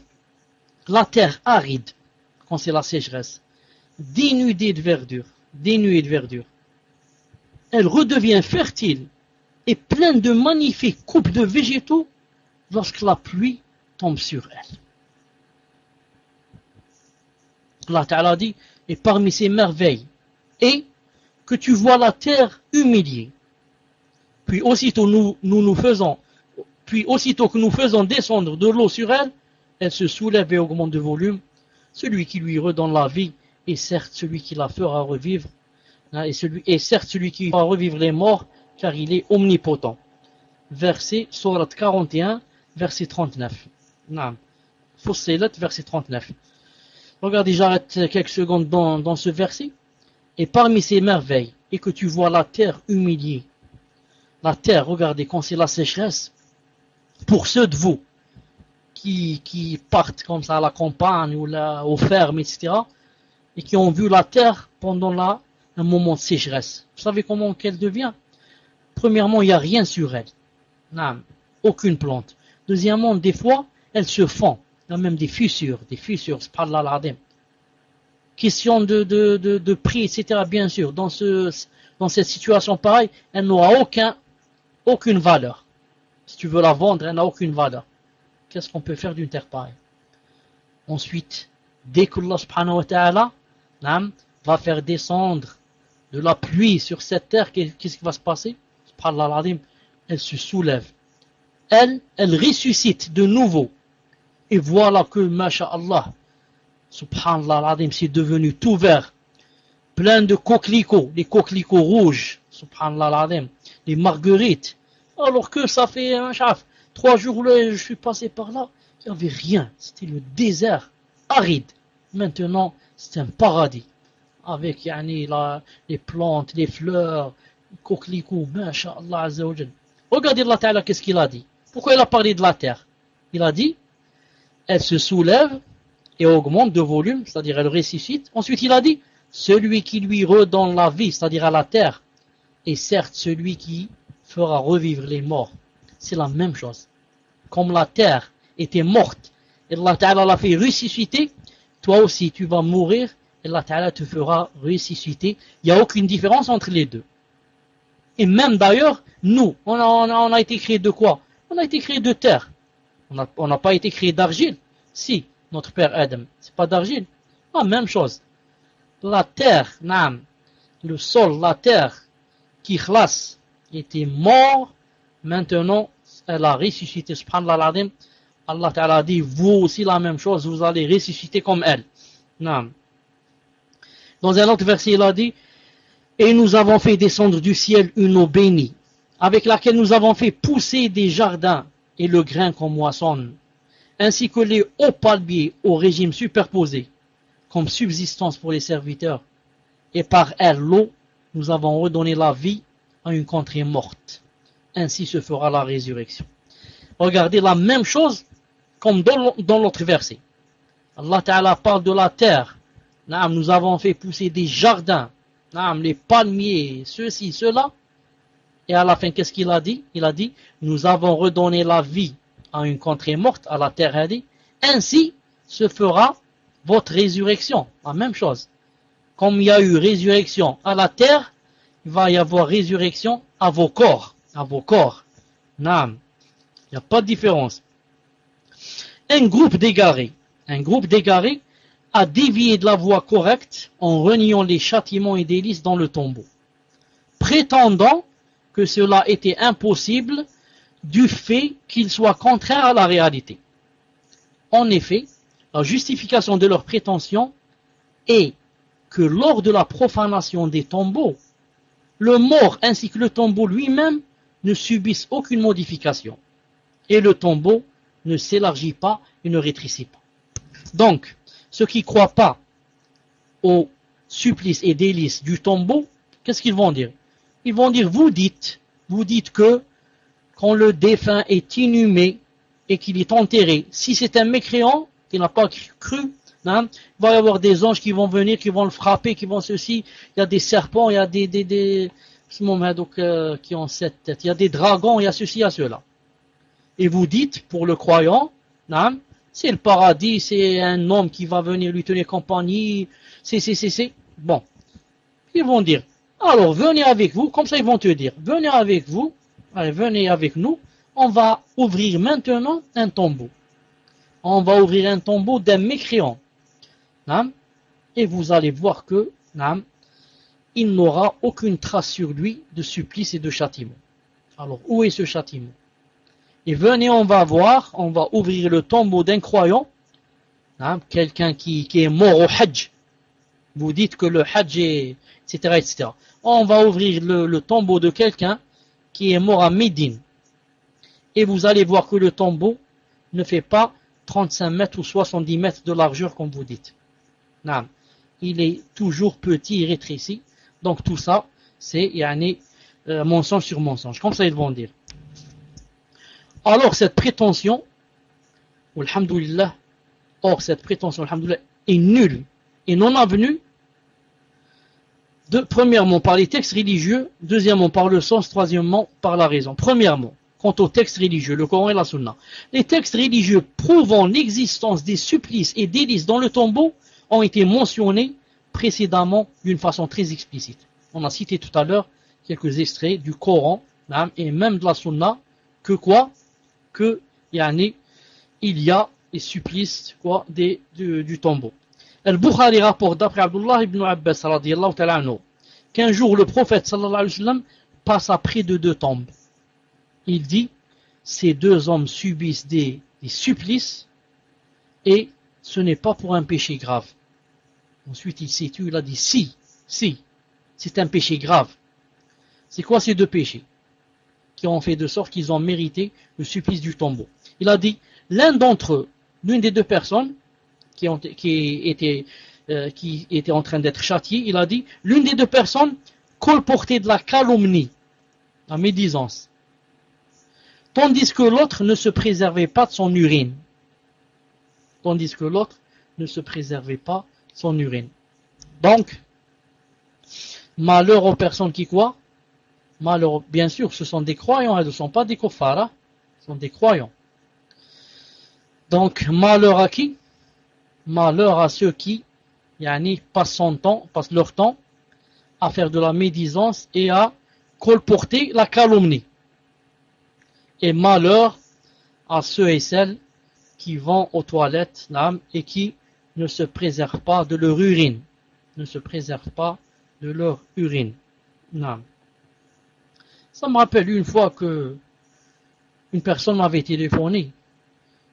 La terre aride, quand c'est la sécheresse, dénudée de verdure, dénuée de verdure, elle redevient fertile et pleine de magnifiques coupes de végétaux lorsque la pluie tombe sur elle. Allah Ta'ala dit, et parmi ces merveilles, et que tu vois la terre humiliée. Puis aussitôt nous nous, nous faisons puis aussitôt que nous faisons descendre de l'eau sur elle, elle se soulève et augmente de volume. Celui qui lui redonne la vie est certes celui qui la fera revivre, hein, et, celui, est certes celui qui fera revivre les morts, car il est omnipotent. Verset Surat 41, verset 39. Non. verset 39. Regardez, j'arrête quelques secondes dans, ce verset. Et parmi ces merveilles, et que tu vois la terre humiliée, la terre, regardez, quand c'est la sécheresse, pour ceux de vous qui, qui partent comme ça à la campagne ou là, aux fermes, etc., et qui ont vu la terre pendant là, un moment de sécheresse. Vous savez comment qu'elle devient? Premièrement, il n'y a rien sur elle. Aucune plante. Deuxièmement, des fois, elle se fend. Il y a même des fissures, des fissures, Question de, de, de, prix, etc. Bien sûr, dans cette situation pareille, elle n'aura aucun, aucune valeur. Si tu veux la vendre, elle n'a aucune valeur. Qu'est-ce qu'on peut faire d'une terre pareille? Ensuite, dès que Allah subhanahu wa ta'ala va faire descendre de la pluie sur cette terre, qu'est-ce qui va se passer? Elle se soulève. Elle, elle ressuscite de nouveau. Et voilà que, masha'Allah, subhanallah c'est devenu tout vert. Plein de coquelicots, les coquelicots rouges, subhanallah les marguerites, alors que ça fait un chaf. Trois jours là, je suis passé par là, il n'y avait rien. C'était le désert aride. Maintenant, c'est un paradis. Avec yani, la, les plantes, les fleurs, les coquelicots, masha'Allah azawajal. Regardez Allah Ta'ala, qu'est-ce qu'il a dit? Pourquoi il a parlé de la terre? Il a dit, elle se soulève et augmente de volume, c'est-à-dire elle ressuscite. Ensuite, il a dit, celui qui lui redonne la vie, c'est-à-dire à la terre, est certes celui qui fera revivre les morts. C'est la même chose. Comme la terre était morte, et Allah Ta'ala l'a fait ressusciter, toi aussi tu vas mourir, et Allah Ta'ala te fera ressusciter. Il n'y a aucune différence entre les deux. Et même d'ailleurs, nous, on a, on a, été créé de quoi? On a été créé de terre. On n'a pas été créé d'argile. Si, notre père Adam, c'est pas d'argile. La même chose. La terre, nam, le sol, la terre qui classe était mort. Maintenant, elle a ressuscité. Subhanallah Allah Ta'ala dit, vous aussi la même chose, vous allez ressusciter comme elle. Nam. Dans un autre verset, il a dit, et nous avons fait descendre du ciel une eau bénie, avec laquelle nous avons fait pousser des jardins et le grain qu'on moissonne, ainsi que les hauts palmiers au régime superposé, comme subsistance pour les serviteurs. Et par elle, l'eau, nous avons redonné la vie à une contrée morte. Ainsi se fera la résurrection. Regardez la même chose comme dans l'autre verset. Allah Ta'ala parle de la terre. Nous avons fait pousser des jardins les palmiers, ceci, cela. Et à la fin, qu'est-ce qu'il a dit? Il a dit, nous avons redonné la vie à une contrée morte, à la terre, a dit, ainsi se fera votre résurrection. La même chose. Comme il y a eu résurrection à la terre, il va y avoir résurrection à vos corps. À vos corps. Nam. Il n'y a pas de différence. Un groupe d'égarés. Un groupe d'égarés à dévier de la voie correcte en reniant les châtiments et délices dans le tombeau, prétendant que cela était impossible du fait qu'il soit contraire à la réalité. En effet, la justification de leur prétention est que lors de la profanation des tombeaux, le mort ainsi que le tombeau lui-même ne subissent aucune modification et le tombeau ne s'élargit pas et ne rétrécit pas. Donc, ceux qui ne croient pas au supplice et délices du tombeau, qu'est-ce qu'ils vont dire? Ils vont dire, vous dites, vous dites que quand le défunt est inhumé et qu'il est enterré, si c'est un mécréant qui n'a pas cru, hein, il va y avoir des anges qui vont venir, qui vont le frapper, qui vont ceci, il y a des serpents, il y a des, des, donc, euh, qui ont cette tête, il y a des dragons, il y a ceci, il y a cela. Et vous dites, pour le croyant, hein, c'est le paradis, c'est un homme qui va venir lui tenir compagnie, c'est, c'est, c'est, c'est. Bon. Ils vont dire, alors venez avec vous, comme ça ils vont te dire, venez avec vous, allez, venez avec nous, on va ouvrir maintenant un tombeau. On va ouvrir un tombeau d'un mécréant. Et vous allez voir que il n'aura aucune trace sur lui de supplice et de châtiment. Alors, où est ce châtiment? Et venez, on va voir, on va ouvrir le tombeau d'un croyant, quelqu'un qui, est mort au Hajj. Vous dites que le Hajj est, etc. On va ouvrir le, tombeau de quelqu'un qui est mort à Médine. Et vous allez voir que le tombeau ne fait pas 35 mètres ou 70 mètres de largeur, comme vous dites. Non. Il est toujours petit et rétréci. Donc tout ça, c'est euh, mensonge sur mensonge. Comme ça, ils vont dire. Alors cette prétention, alhamdoulilah, or cette prétention, alhamdoulilah, est nulle et non avenue, premièrement par les textes religieux, deuxièmement par le sens, troisièmement par la raison. Premièrement, quant aux textes religieux, le Coran et la Sunna, les textes religieux prouvant l'existence des supplices et délices dans le tombeau ont été mentionnés précédemment d'une façon très explicite. On a cité tout à l'heure quelques extraits du Coran et même de la Sunna que quoi? Que il y a les supplices quoi, des, du, tombeau. Al-Bukhari rapporte d'après Abdullah ibn Abbas qu'un jour le prophète sallallahu alayhi wa sallam près de deux tombes. Il dit ces deux hommes subissent des, des supplices et ce n'est pas pour un péché grave. Ensuite il s'est il a dit si, si, c'est un péché grave. C'est quoi ces deux péchés qui ont fait de sorte qu'ils ont mérité le supplice du tombeau? Il a dit, l'un d'entre eux, l'une des deux personnes qui, était, euh, en train d'être châtiée, il a dit, l'une des deux personnes colportait de la calomnie, la médisance, tandis que l'autre ne se préservait pas de son urine. Tandis que l'autre ne se préservait pas son urine. Donc, malheur aux personnes qui croient, malheur, bien sûr, ce sont des croyants, elles ne sont pas des kofara, ce sont des croyants. Donc, malheur à qui? Malheur à ceux qui yani, passent, son temps, passent leur temps à faire de la médisance et à colporter la calomnie. Et malheur à ceux et celles qui vont aux toilettes et qui ne se préservent pas de leur urine. Ne se préservent pas de leur urine. Ça me rappelle une fois que une personne m'avait téléphoné,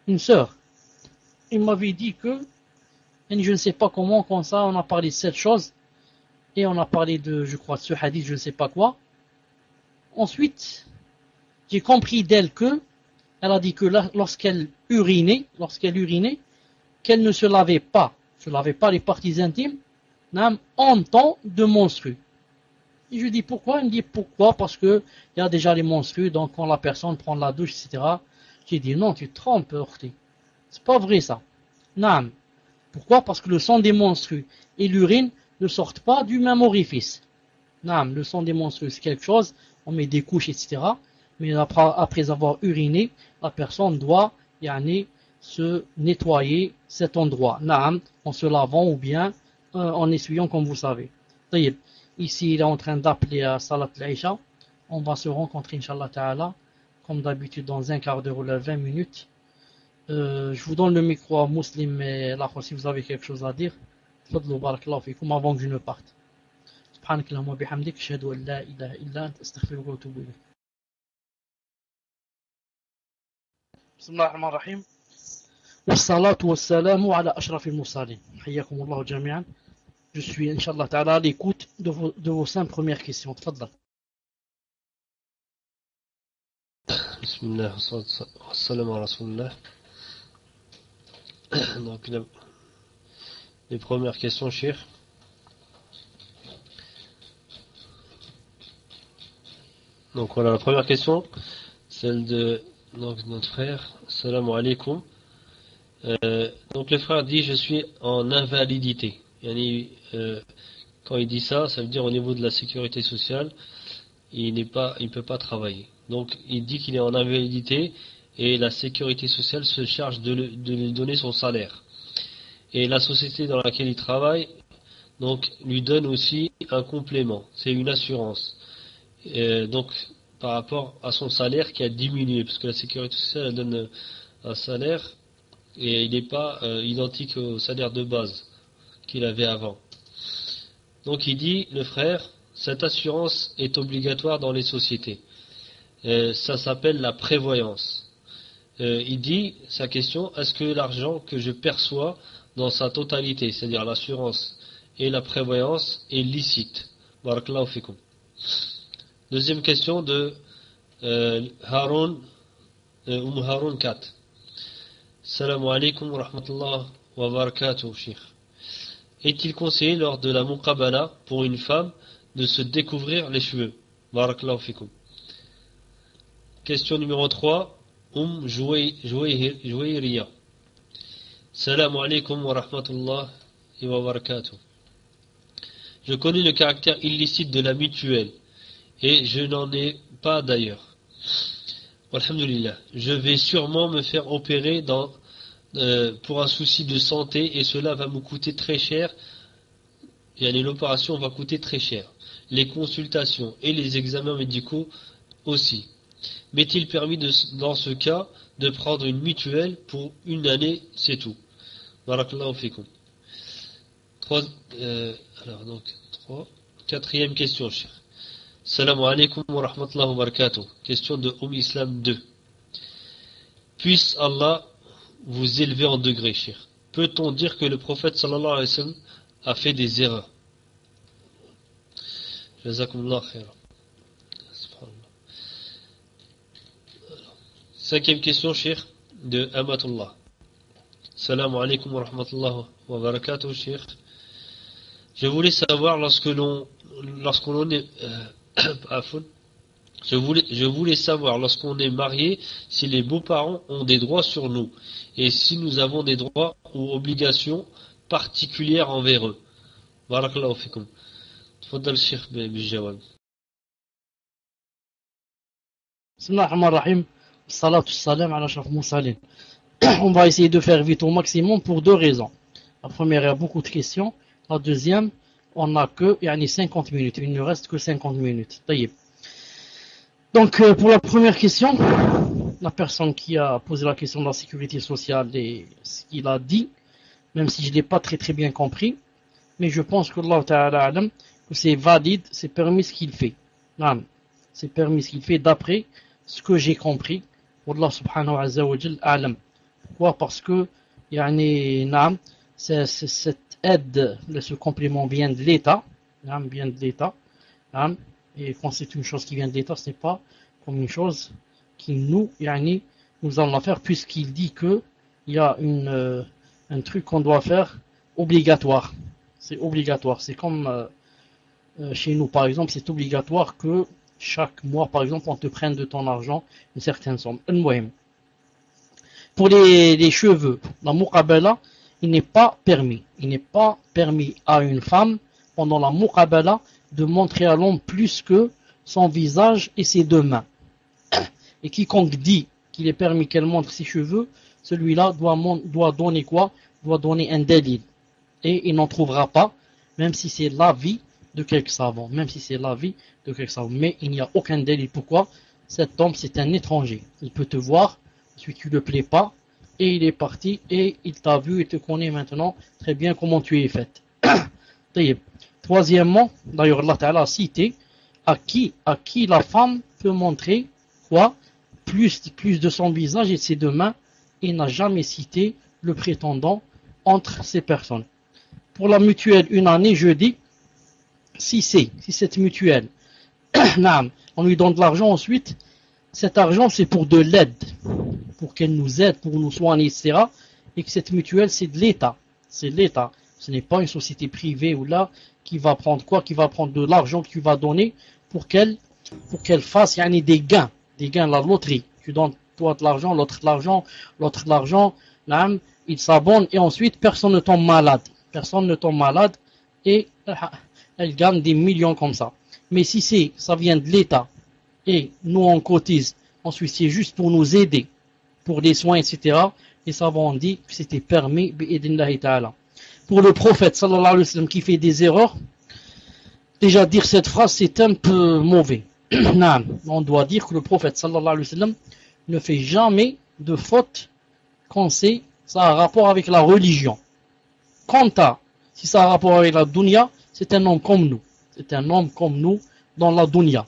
une sœur. Il m'avait dit que, je ne sais pas comment, comme ça, on a parlé de cette chose, et on a parlé de, je crois, ce hadith, je ne sais pas quoi. Ensuite, j'ai compris d'elle que, elle a dit que lorsqu'elle urinait, lorsqu'elle urinait, qu'elle ne se lavait pas, se lavait pas les parties intimes, en temps de monstru. Et je dis pourquoi? Il me dit pourquoi? Parce que il y a déjà les monstrues, donc quand la personne prend la douche, etc. J'ai dit non, tu trompes, Orti. C'est pas vrai ça. Non. Pourquoi? Parce que le sang des monstrues et l'urine ne sortent pas du même orifice. Non, le sang des monstrues c'est quelque chose, on met des couches, etc. Mais après, avoir uriné, la personne doit y aller se nettoyer cet endroit. Non, en se lavant ou bien euh, en essuyant comme vous savez. Ici, il est en train d'appeler à Salat al On va se rencontrer, Inch'Allah Ta'ala, comme d'habitude, dans un quart d'heure ou 20 minutes. Euh, je vous donne le micro à Muslim et là, si vous avez quelque chose à dire. Fadlou barakallahu fikum avant que je ne parte. سبحانك اللهم وبحمدك اشهد ان لا اله الا انت استغفرك واتوب اليك بسم الله الرحمن الرحيم والصلاة والسلام على أشرف المرسلين حياكم الله جميعا je suis, Inch'Allah Ta'ala, à l'écoute de vos, de vos cinq premières questions. Tfadla. Bismillah, salam wa rasulullah. Donc, les premières questions, cher. Donc voilà, la première question, celle de notre frère. Salam alaikum. Euh, donc le frère dit, je suis en invalidité. Euh, quand il dit ça, ça veut dire au niveau de la sécurité sociale, il n'est pas, il peut pas travailler. Donc il dit qu'il est en invalidité et la sécurité sociale se charge de, lui donner son salaire. Et la société dans laquelle il travaille, lui donne aussi un complément, c'est une assurance. donc par rapport à son salaire qui a diminué, parce que la sécurité sociale donne un salaire et il n'est pas euh, identique au salaire de base qu'il avait avant. Donc il dit, le frère, cette assurance est obligatoire dans les sociétés. Euh, ça s'appelle la prévoyance. Euh, il dit, sa question, est-ce que l'argent que je perçois dans sa totalité, c'est-à-dire l'assurance et la prévoyance, est licite? Deuxième question de euh, Harun, euh, Harun 4. Salam alaikum wa rahmatullah wa barakatuh, est-il conseillé lors de la muqabala pour une femme de se découvrir les cheveux? Barakallahu. Question numéro 3. Um wa barakatuh. Je connais le caractère illicite de la mutuelle et je n'en ai pas d'ailleurs. Alhamdulillah. Je vais sûrement me faire opérer euh, pour un souci de santé et cela va me coûter très cher. L'opération va coûter très cher. Les consultations et les examens médicaux aussi. M'est-il permis dans ce cas de prendre une mutuelle pour une année, c'est tout? Barakallahu fikum. Trois, euh, alors donc, trois. Quatrième question, cher. Salam alaikum wa rahmatullahi wa barakatuh. Question de Oum Islam 2. Puisse Allah vous élevez en degré, cher. Peut-on dire que le prophète sallallahu alayhi wa sallam a fait des erreurs? Cinquième question, cher, de Amatullah. Salam alaikum wa rahmatullah wa barakatuh, cher. Je voulais savoir lorsque l'on lorsqu'on est euh, Je voulais, je voulais savoir, lorsqu'on est marié, si les beaux-parents ont des droits sur nous, et si nous avons des droits ou obligations particulières envers eux. Barakallahu fikum. تفضل الشيخ بالجواب. بسم الله الرحمن الرحيم salat salam. On va essayer de faire vite au maximum pour deux raisons. La première, il y a beaucoup de questions. La deuxième, on n'a que yani 50 minutes. Il ne reste que 50 minutes. Donc, euh, pour la première question, la personne qui a posé la question de la sécurité sociale et ce qu'il a dit, même si je ne l'ai pas très très bien compris, mais je pense que Allah Ta'ala que c'est valide, c'est permis ce qu'il fait. C'est permis ce qu'il fait d'après ce que j'ai compris Wallah subhanahu wa ta'ala alam. Pourquoi Parce que, c'est- cette aide, ce complément vient de l'État, vient de naam. et quand c'est une chose qui vient de l'État, ce n'est pas comme une chose qui nous, yani, nous allons la faire, puisqu'il dit que il y a une, euh, un truc qu'on doit faire obligatoire. C'est obligatoire. C'est comme euh, euh, chez nous, par exemple, c'est obligatoire que chaque mois, par exemple, on te prenne de ton argent une certaine somme. Pour les, cheveux, la muqabala, il n'est pas permis. Il n'est pas permis à une femme, pendant la muqabala, de montrer à l'homme plus que son visage et ses deux mains. Et quiconque dit qu'il est permis qu'elle montre ses cheveux, celui-là doit, doit donner quoi? Doit donner un délit. Et il n'en trouvera pas, même si c'est la vie de quelques savants, même si c'est l'avis de quelques savants. Mais il n'y a aucun délit. Pourquoi? Cet homme, c'est un étranger. Il peut te voir, si tu ne le plais pas, et il est parti, et il t'a vu, il te connaît maintenant très bien comment tu es fait. Troisièmement, d'ailleurs, Allah Ta'ala a cité à qui, à qui la femme peut montrer quoi? Plus, de son visage et de ses deux mains, et n'a jamais cité le prétendant entre ces personnes. Pour la mutuelle, une année, je dis si c'est, si cette mutuelle, on lui donne de l'argent ensuite, cet argent c'est pour de l'aide, pour qu'elle nous aide, pour nous soigner, etc. Et que cette mutuelle c'est de l'État, c'est de l'État. Ce n'est pas une société privée ou là qui va prendre quoi, qui va prendre de l'argent que tu vas donner pour qu'elle, pour qu'elle fasse yani, des gains, des gains la loterie. Tu donnes toi de l'argent, l'autre de l'argent, l'autre de l'argent, il s'abonne et ensuite personne ne tombe malade, personne ne tombe malade et elle gagne des millions comme ça. Mais si c'est, ça vient de l'État et nous on cotise, ensuite c'est juste pour nous aider, pour les soins, etc. Les savants ont dit que c'était permis. Pour le prophète, alayhi qui fait des erreurs, déjà dire cette phrase c'est un peu mauvais. Naam. on doit dire que le prophète, alayhi ne fait jamais de faute quand c'est, ça a rapport avec la religion. Quant à, si ça a rapport avec la dunya, c'est un homme comme nous. C'est un homme comme nous dans la dunya.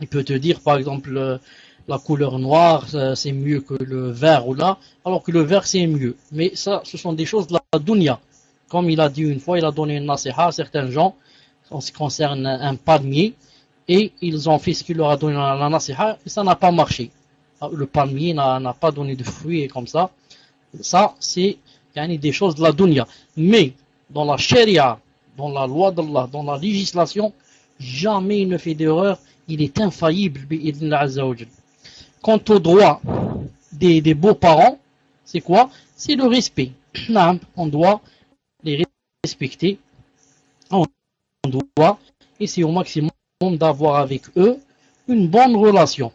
Il peut te dire, par exemple, euh, la couleur noire, euh, c'est mieux que le vert ou là, alors que le vert, c'est mieux. Mais ça, ce sont des choses de la dunya. Comme il a dit une fois, il a donné une nasiha à certains gens, en ce qui concerne un palmier, et ils ont fait ce qu'il leur a donné la nasiha, et ça n'a pas marché. Ah, Le palmier n'a pas donné de fruits et comme ça. Ça, c'est des choses de la dunya. Mais, dans la sharia, dans la loi d'Allah, dans la législation, jamais il ne fait d'erreur, il est infaillible. Quant au droit des, beaux-parents, c'est quoi? C'est le respect. On doit les respecter. On doit essayer au maximum d'avoir avec eux une bonne relation.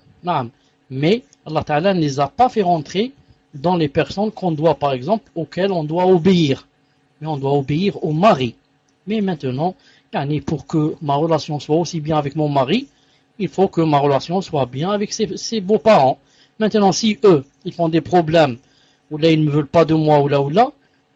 Mais Allah ne les a pas fait rentrer dans les personnes qu'on doit, par exemple, auxquelles on doit obéir. Mais on doit obéir au mari. Mais maintenant, pour que ma relation soit aussi bien avec mon mari, il faut que ma relation soit bien avec ses, beaux-parents. Maintenant, si eux, ils font des problèmes, ou là, ils ne veulent pas de moi, ou là, ou là,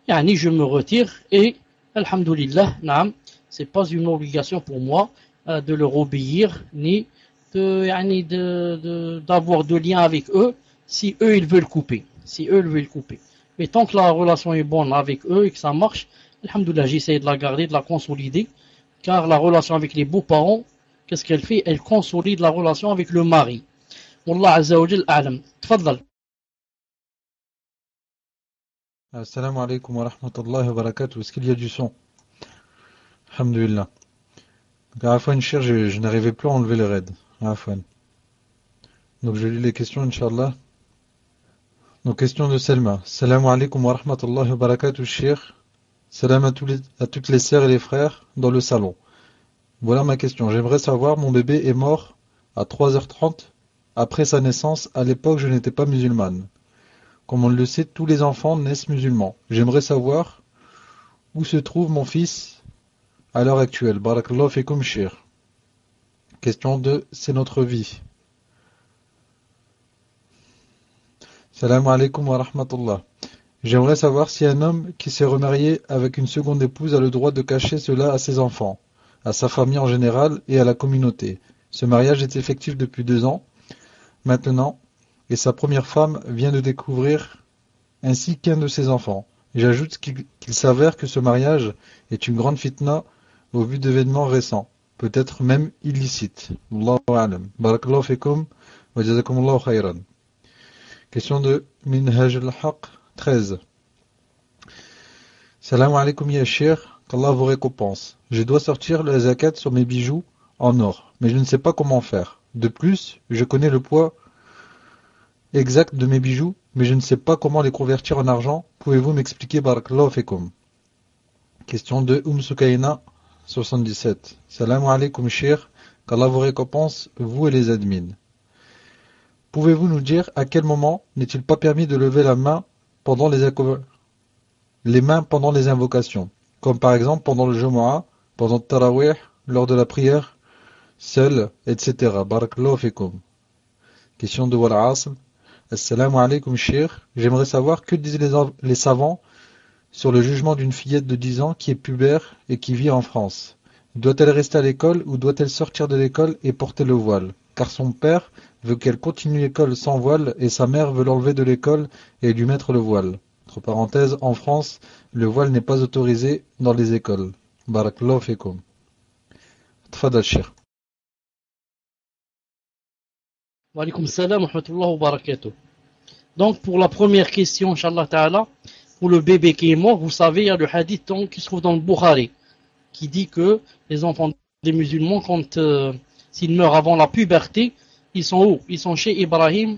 je me retire et, alhamdulillah, naam, c'est pas une obligation pour moi euh, de leur obéir, ni de, yani, de, de- d'avoir de lien avec eux, si eux, ils veulent couper. Si eux, ils veulent couper. Mais tant que la relation est bonne avec eux et que ça marche, alhamdulillah, j'essaie de la garder, de la consolider, car la relation avec les beaux-parents, qu'est-ce qu'elle fait? Elle consolide la relation avec le mari. Wallah Azza wa Jal a'lam. Assalamu alaikum wa rahmatullahi wa barakatuh. Est-ce qu'il y a du son? Alhamdulillah. Je, je n'arrivais plus à enlever le raid. Donc je lis les questions, Inch'Allah. Donc question de Selma. Salam alaikum wa rahmatullahi wa barakatuh, Cheikh. Salam à, tous les, toutes les sœurs et les frères dans le salon. Voilà ma question. J'aimerais savoir, mon bébé est mort à 3h30 après sa naissance. À l'époque, je n'étais pas musulmane. Comme on le sait, tous les enfants naissent musulmans. J'aimerais savoir où se trouve mon fils à l'heure actuelle. Barakallahu fikum shir. Question 2, c'est notre vie. Salam alaikum wa rahmatullah. J'aimerais savoir si un homme qui s'est remarié avec une seconde épouse a le droit de cacher cela à ses enfants, à sa famille en général et à la communauté. Ce mariage est effectif depuis deux ans maintenant et sa première femme vient de découvrir ainsi qu'un de ses enfants. J'ajoute qu'il s'avère que ce mariage est une grande fitna au vu d'événements récents, peut-être même illicites. Question de Minhaj 13. Salam alaikum ya qu'Allah vous récompense. Je dois sortir la zakat sur mes bijoux en or, mais je ne sais pas comment faire. De plus, je connais le poids exact de mes bijoux, mais je ne sais pas comment les convertir en argent. Pouvez-vous m'expliquer Barakallahu fikum? Question de Oum 77. Salam alaikum shir, qu'Allah vous récompense, vous et les admins. Pouvez-vous nous dire à quel moment n'est-il pas permis de lever la main les, mains pendant les invocations, comme par exemple pendant le Jumu'ah, pendant le Tarawih, lors de la prière, seul, etc. Barakallahu. Question de Wal Assalamu alaikum shir. J'aimerais savoir que disent les, les savants sur le jugement d'une fillette de 10 ans qui est pubère et qui vit en France. Doit-elle rester à l'école ou doit-elle sortir de l'école et porter le voile? Car son père veut qu'elle continue l'école sans voile et sa mère veut l'enlever de l'école et lui mettre le voile. Entre parenthèses, en France, le voile n'est pas autorisé dans les écoles. Barakallahu fikum. Tfadal shir. Wa salam wa wa barakatuh. Donc pour la première question, Inch'Allah Ta'ala, pour le bébé qui est mort, vous savez, il y a le hadith qui se trouve dans le Bukhari, qui dit que les enfants des musulmans, quand euh, s'ils meurent avant la puberté, ils sont où? Ils sont chez Ibrahim,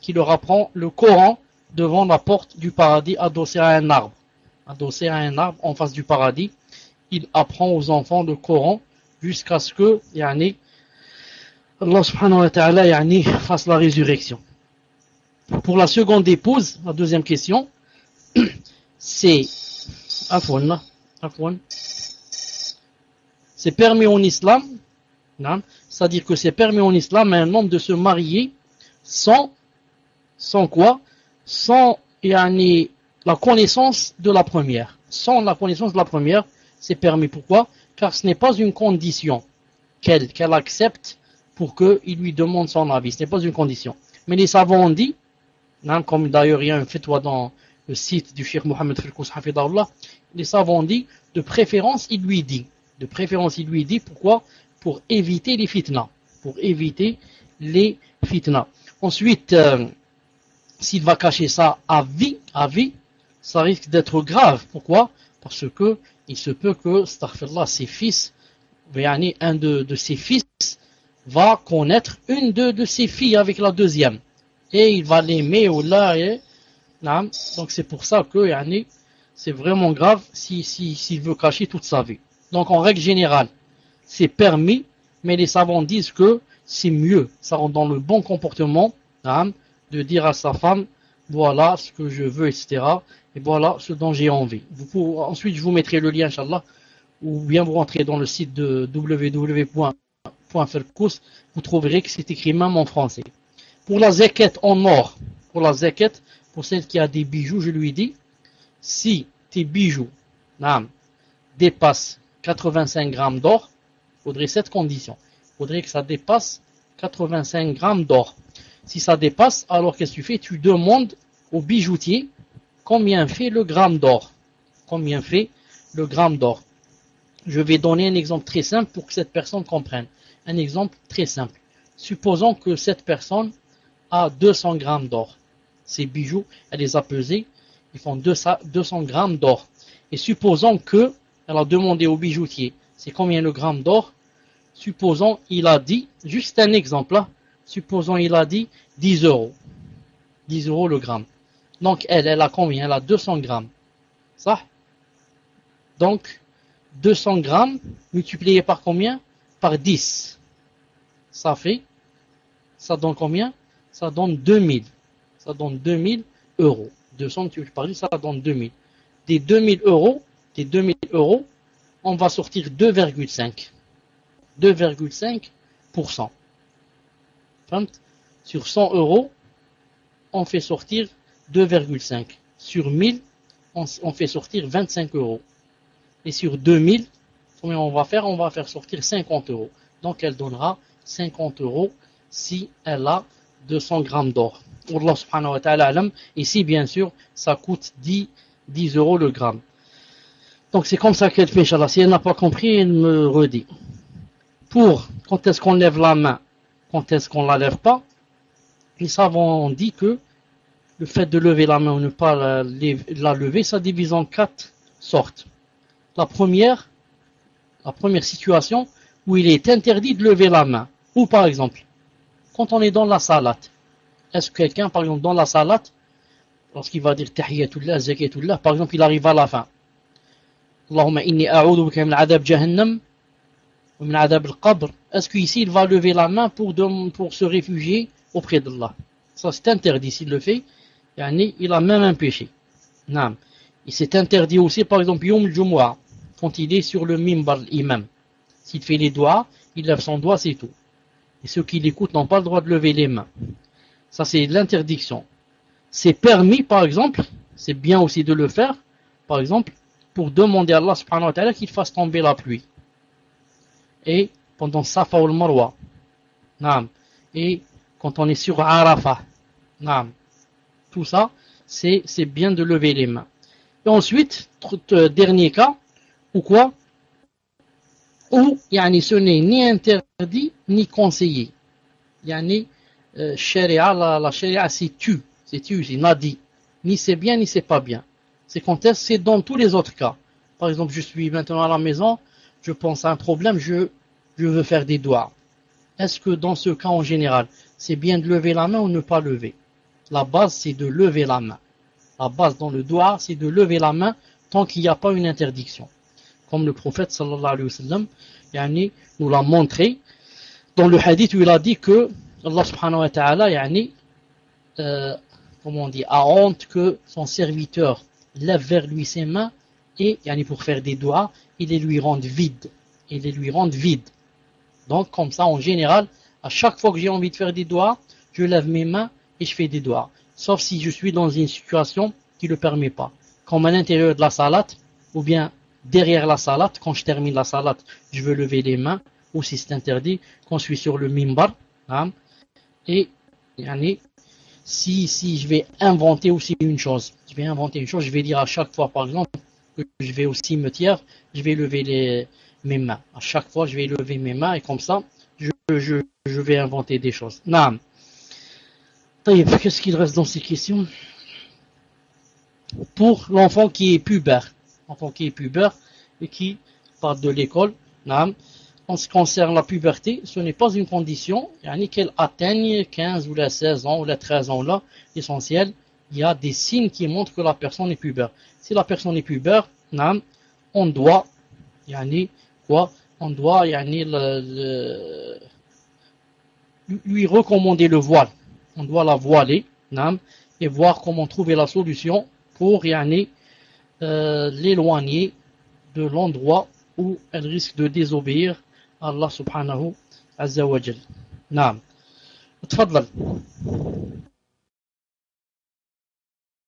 qui leur apprend le Coran devant la porte du paradis, adossé à un arbre. Adossé à un arbre en face du paradis. Il apprend aux enfants le Coran jusqu'à ce que yani, Allah subhanahu wa ta'ala fasse la résurrection. Pour la seconde épouse, la deuxième question, c'est c'est permis en islam, c'est-à-dire que c'est permis en islam à un homme de se marier sans, sans quoi? Sans la connaissance de la première. Sans la connaissance de la première, c'est permis. Pourquoi? Car ce n'est pas une condition qu'elle accepte pour qu'il lui demande son avis. Ce n'est pas une condition. Mais les savants ont dit, comme d'ailleurs il y a un fatwa dans le site du Cheikh Mohamed Firkous Hafidahullah, les savants dit, de préférence, il lui dit. De préférence, il lui dit, pourquoi? Pour éviter les fitnas. Pour éviter les. Ensuite, euh, s'il va cacher ça à vie, à vie, ça risque d'être grave. Pourquoi? Parce que il se peut que, là, ses fils, un de, ses fils va connaître une de, ses filles avec la deuxième. Et il va l'aimer ou là, donc c'est pour ça que c'est vraiment grave s'il si, s'il veut cacher toute sa vie. Donc en règle générale, c'est permis, mais les savants disent que c'est mieux, ça rentre dans le bon comportement, de dire à sa femme, voilà ce que je veux, etc. Et voilà ce dont j'ai envie. Ensuite, je vous mettrai le lien, Inch'Allah, ou bien vous rentrez dans le site de www.ferkous, vous trouverez que c'est écrit même en français. Pour la zakat en or, pour la zakat, pour celle qui a des bijoux, je lui dis, si tes bijoux dépassent 85 grammes d'or, faudrait cette condition. Il faudrait que ça dépasse 85 grammes d'or. Si ça dépasse, alors qu'est-ce que tu fais? Tu demandes au bijoutier combien fait le gramme d'or. Combien fait le gramme d'or. Je vais donner un exemple très simple pour que cette personne comprenne. Un exemple très simple. Supposons que cette personne a 200 grammes d'or ces bijoux, elle les a pesés, ils font 200 grammes d'or. Et supposons que, elle a demandé au bijoutier, c'est combien le gramme d'or supposons il a dit, juste un exemple là, supposons il a dit 10 euros. 10 euros le gramme. Donc elle, elle a combien? Elle a 200 grammes. Ça? Donc 200 grammes multiplié par combien? Par 10. Ça fait, ça donne combien? Ça donne 2000. Ça donne 2000 euros. 200 multiplié par 10, ça donne 2000. Des 2000 euros, des 2000 euros, on va sortir 2,5. 2,5%. Sur 100 euros, on fait sortir 2,5. Sur 1000, on, fait sortir 25 euros. Et sur 2000, combien on va faire? On va faire sortir 50 euros. Donc elle donnera 50 euros si elle a 200 grammes d'or. Allah subhanahu wa ta'ala Ici, bien sûr, ça coûte 10, 10 euros le gramme. Donc c'est comme ça qu'elle fait, Inch'Allah. Si elle n'a pas compris, elle me redit. Pour quand est-ce qu'on lève la main, quand est-ce qu'on la lève pas, les savants ont dit que le fait de lever la main ou ne pas la, lever, ça divise en quatre sortes. La première, la première situation où il est interdit de lever la main. Ou par exemple, quand on est dans la salade, est-ce que quelqu'un, par exemple, dans la salade, lorsqu'il va dire tahiyatullah, zakatullah, par exemple, il arrive à la fin. Est-ce qu'ici, il va lever la main pour, pour se réfugier auprès d'Allah? Ça, c'est interdit s'il le fait il a même un péché. Non. Il s'est interdit aussi, par exemple, Yom quand il est sur le mimbar, l'imam. S'il fait les doigts, il lève son doigt, c'est tout. Et ceux qui l'écoutent n'ont pas le droit de lever les mains. Ça, c'est l'interdiction. C'est permis, par exemple, c'est bien aussi de le faire, par exemple, pour demander à Allah subhanahu qu'il fasse tomber la pluie. Et pendant Safa ou Marwa. Et quand on est sur Arafah. Naam tout ça, c'est bien de lever les mains. Et ensuite, euh, dernier cas, ou quoi? Où yani, ce n'est ni interdit ni conseillé. Yani, euh, sharia, la, la sharia c'est tu, c'est tu, c'est nadi. Ni c'est bien ni c'est pas bien. C'est quand c'est dans tous les autres cas. Par exemple, je suis maintenant à la maison, je pense à un problème, je, je veux faire des doigts. Est-ce que dans ce cas en général, c'est bien de lever la main ou ne pas lever? La base c'est de lever la main. La base dans le doigt, c'est de lever la main tant qu'il n'y a pas une interdiction. Comme le prophète sallallahu alayhi wa sallam yani, nous l'a montré dans le hadith il a dit que Allah subhanahu wa ta'ala yani, euh, on dit, a honte que son serviteur lève vers lui ses mains et yani, pour faire des doigts, il les lui rende vides. Il les lui rende vides. Donc comme ça, en général, à chaque fois que j'ai envie de faire des doigts, je lève mes mains et je fais des doigts. Sauf si je suis dans une situation qui ne le permet pas. Comme à l'intérieur de la salade, ou bien derrière la salade, quand je termine la salade, je veux lever les mains, ou si c'est interdit, quand je suis sur le mimbar, hein, et si, si je vais inventer aussi une chose, je vais inventer une chose, je vais dire à chaque fois, par exemple, que je vais au cimetière, je vais lever mes mains. À chaque fois, je vais lever mes mains, et comme ça, je, je, vais inventer des choses. Non. Qu'est-ce qu'il reste dans ces questions? Pour l'enfant qui est pubère, l'enfant qui est pubère et qui part de l'école, en ce qui concerne la puberté, ce n'est pas une condition, ni qu'elle atteigne 15 ou les 16 ans ou les 13 ans là, l'essentiel, il y a des signes qui montrent que la personne est pubère. Si la personne est pubère, on doit, yani, quoi, on doit lui recommander le voile. On doit la voiler et voir comment trouver la solution pour euh, l'éloigner de l'endroit où elle risque de désobéir à Allah subhanahu azza wa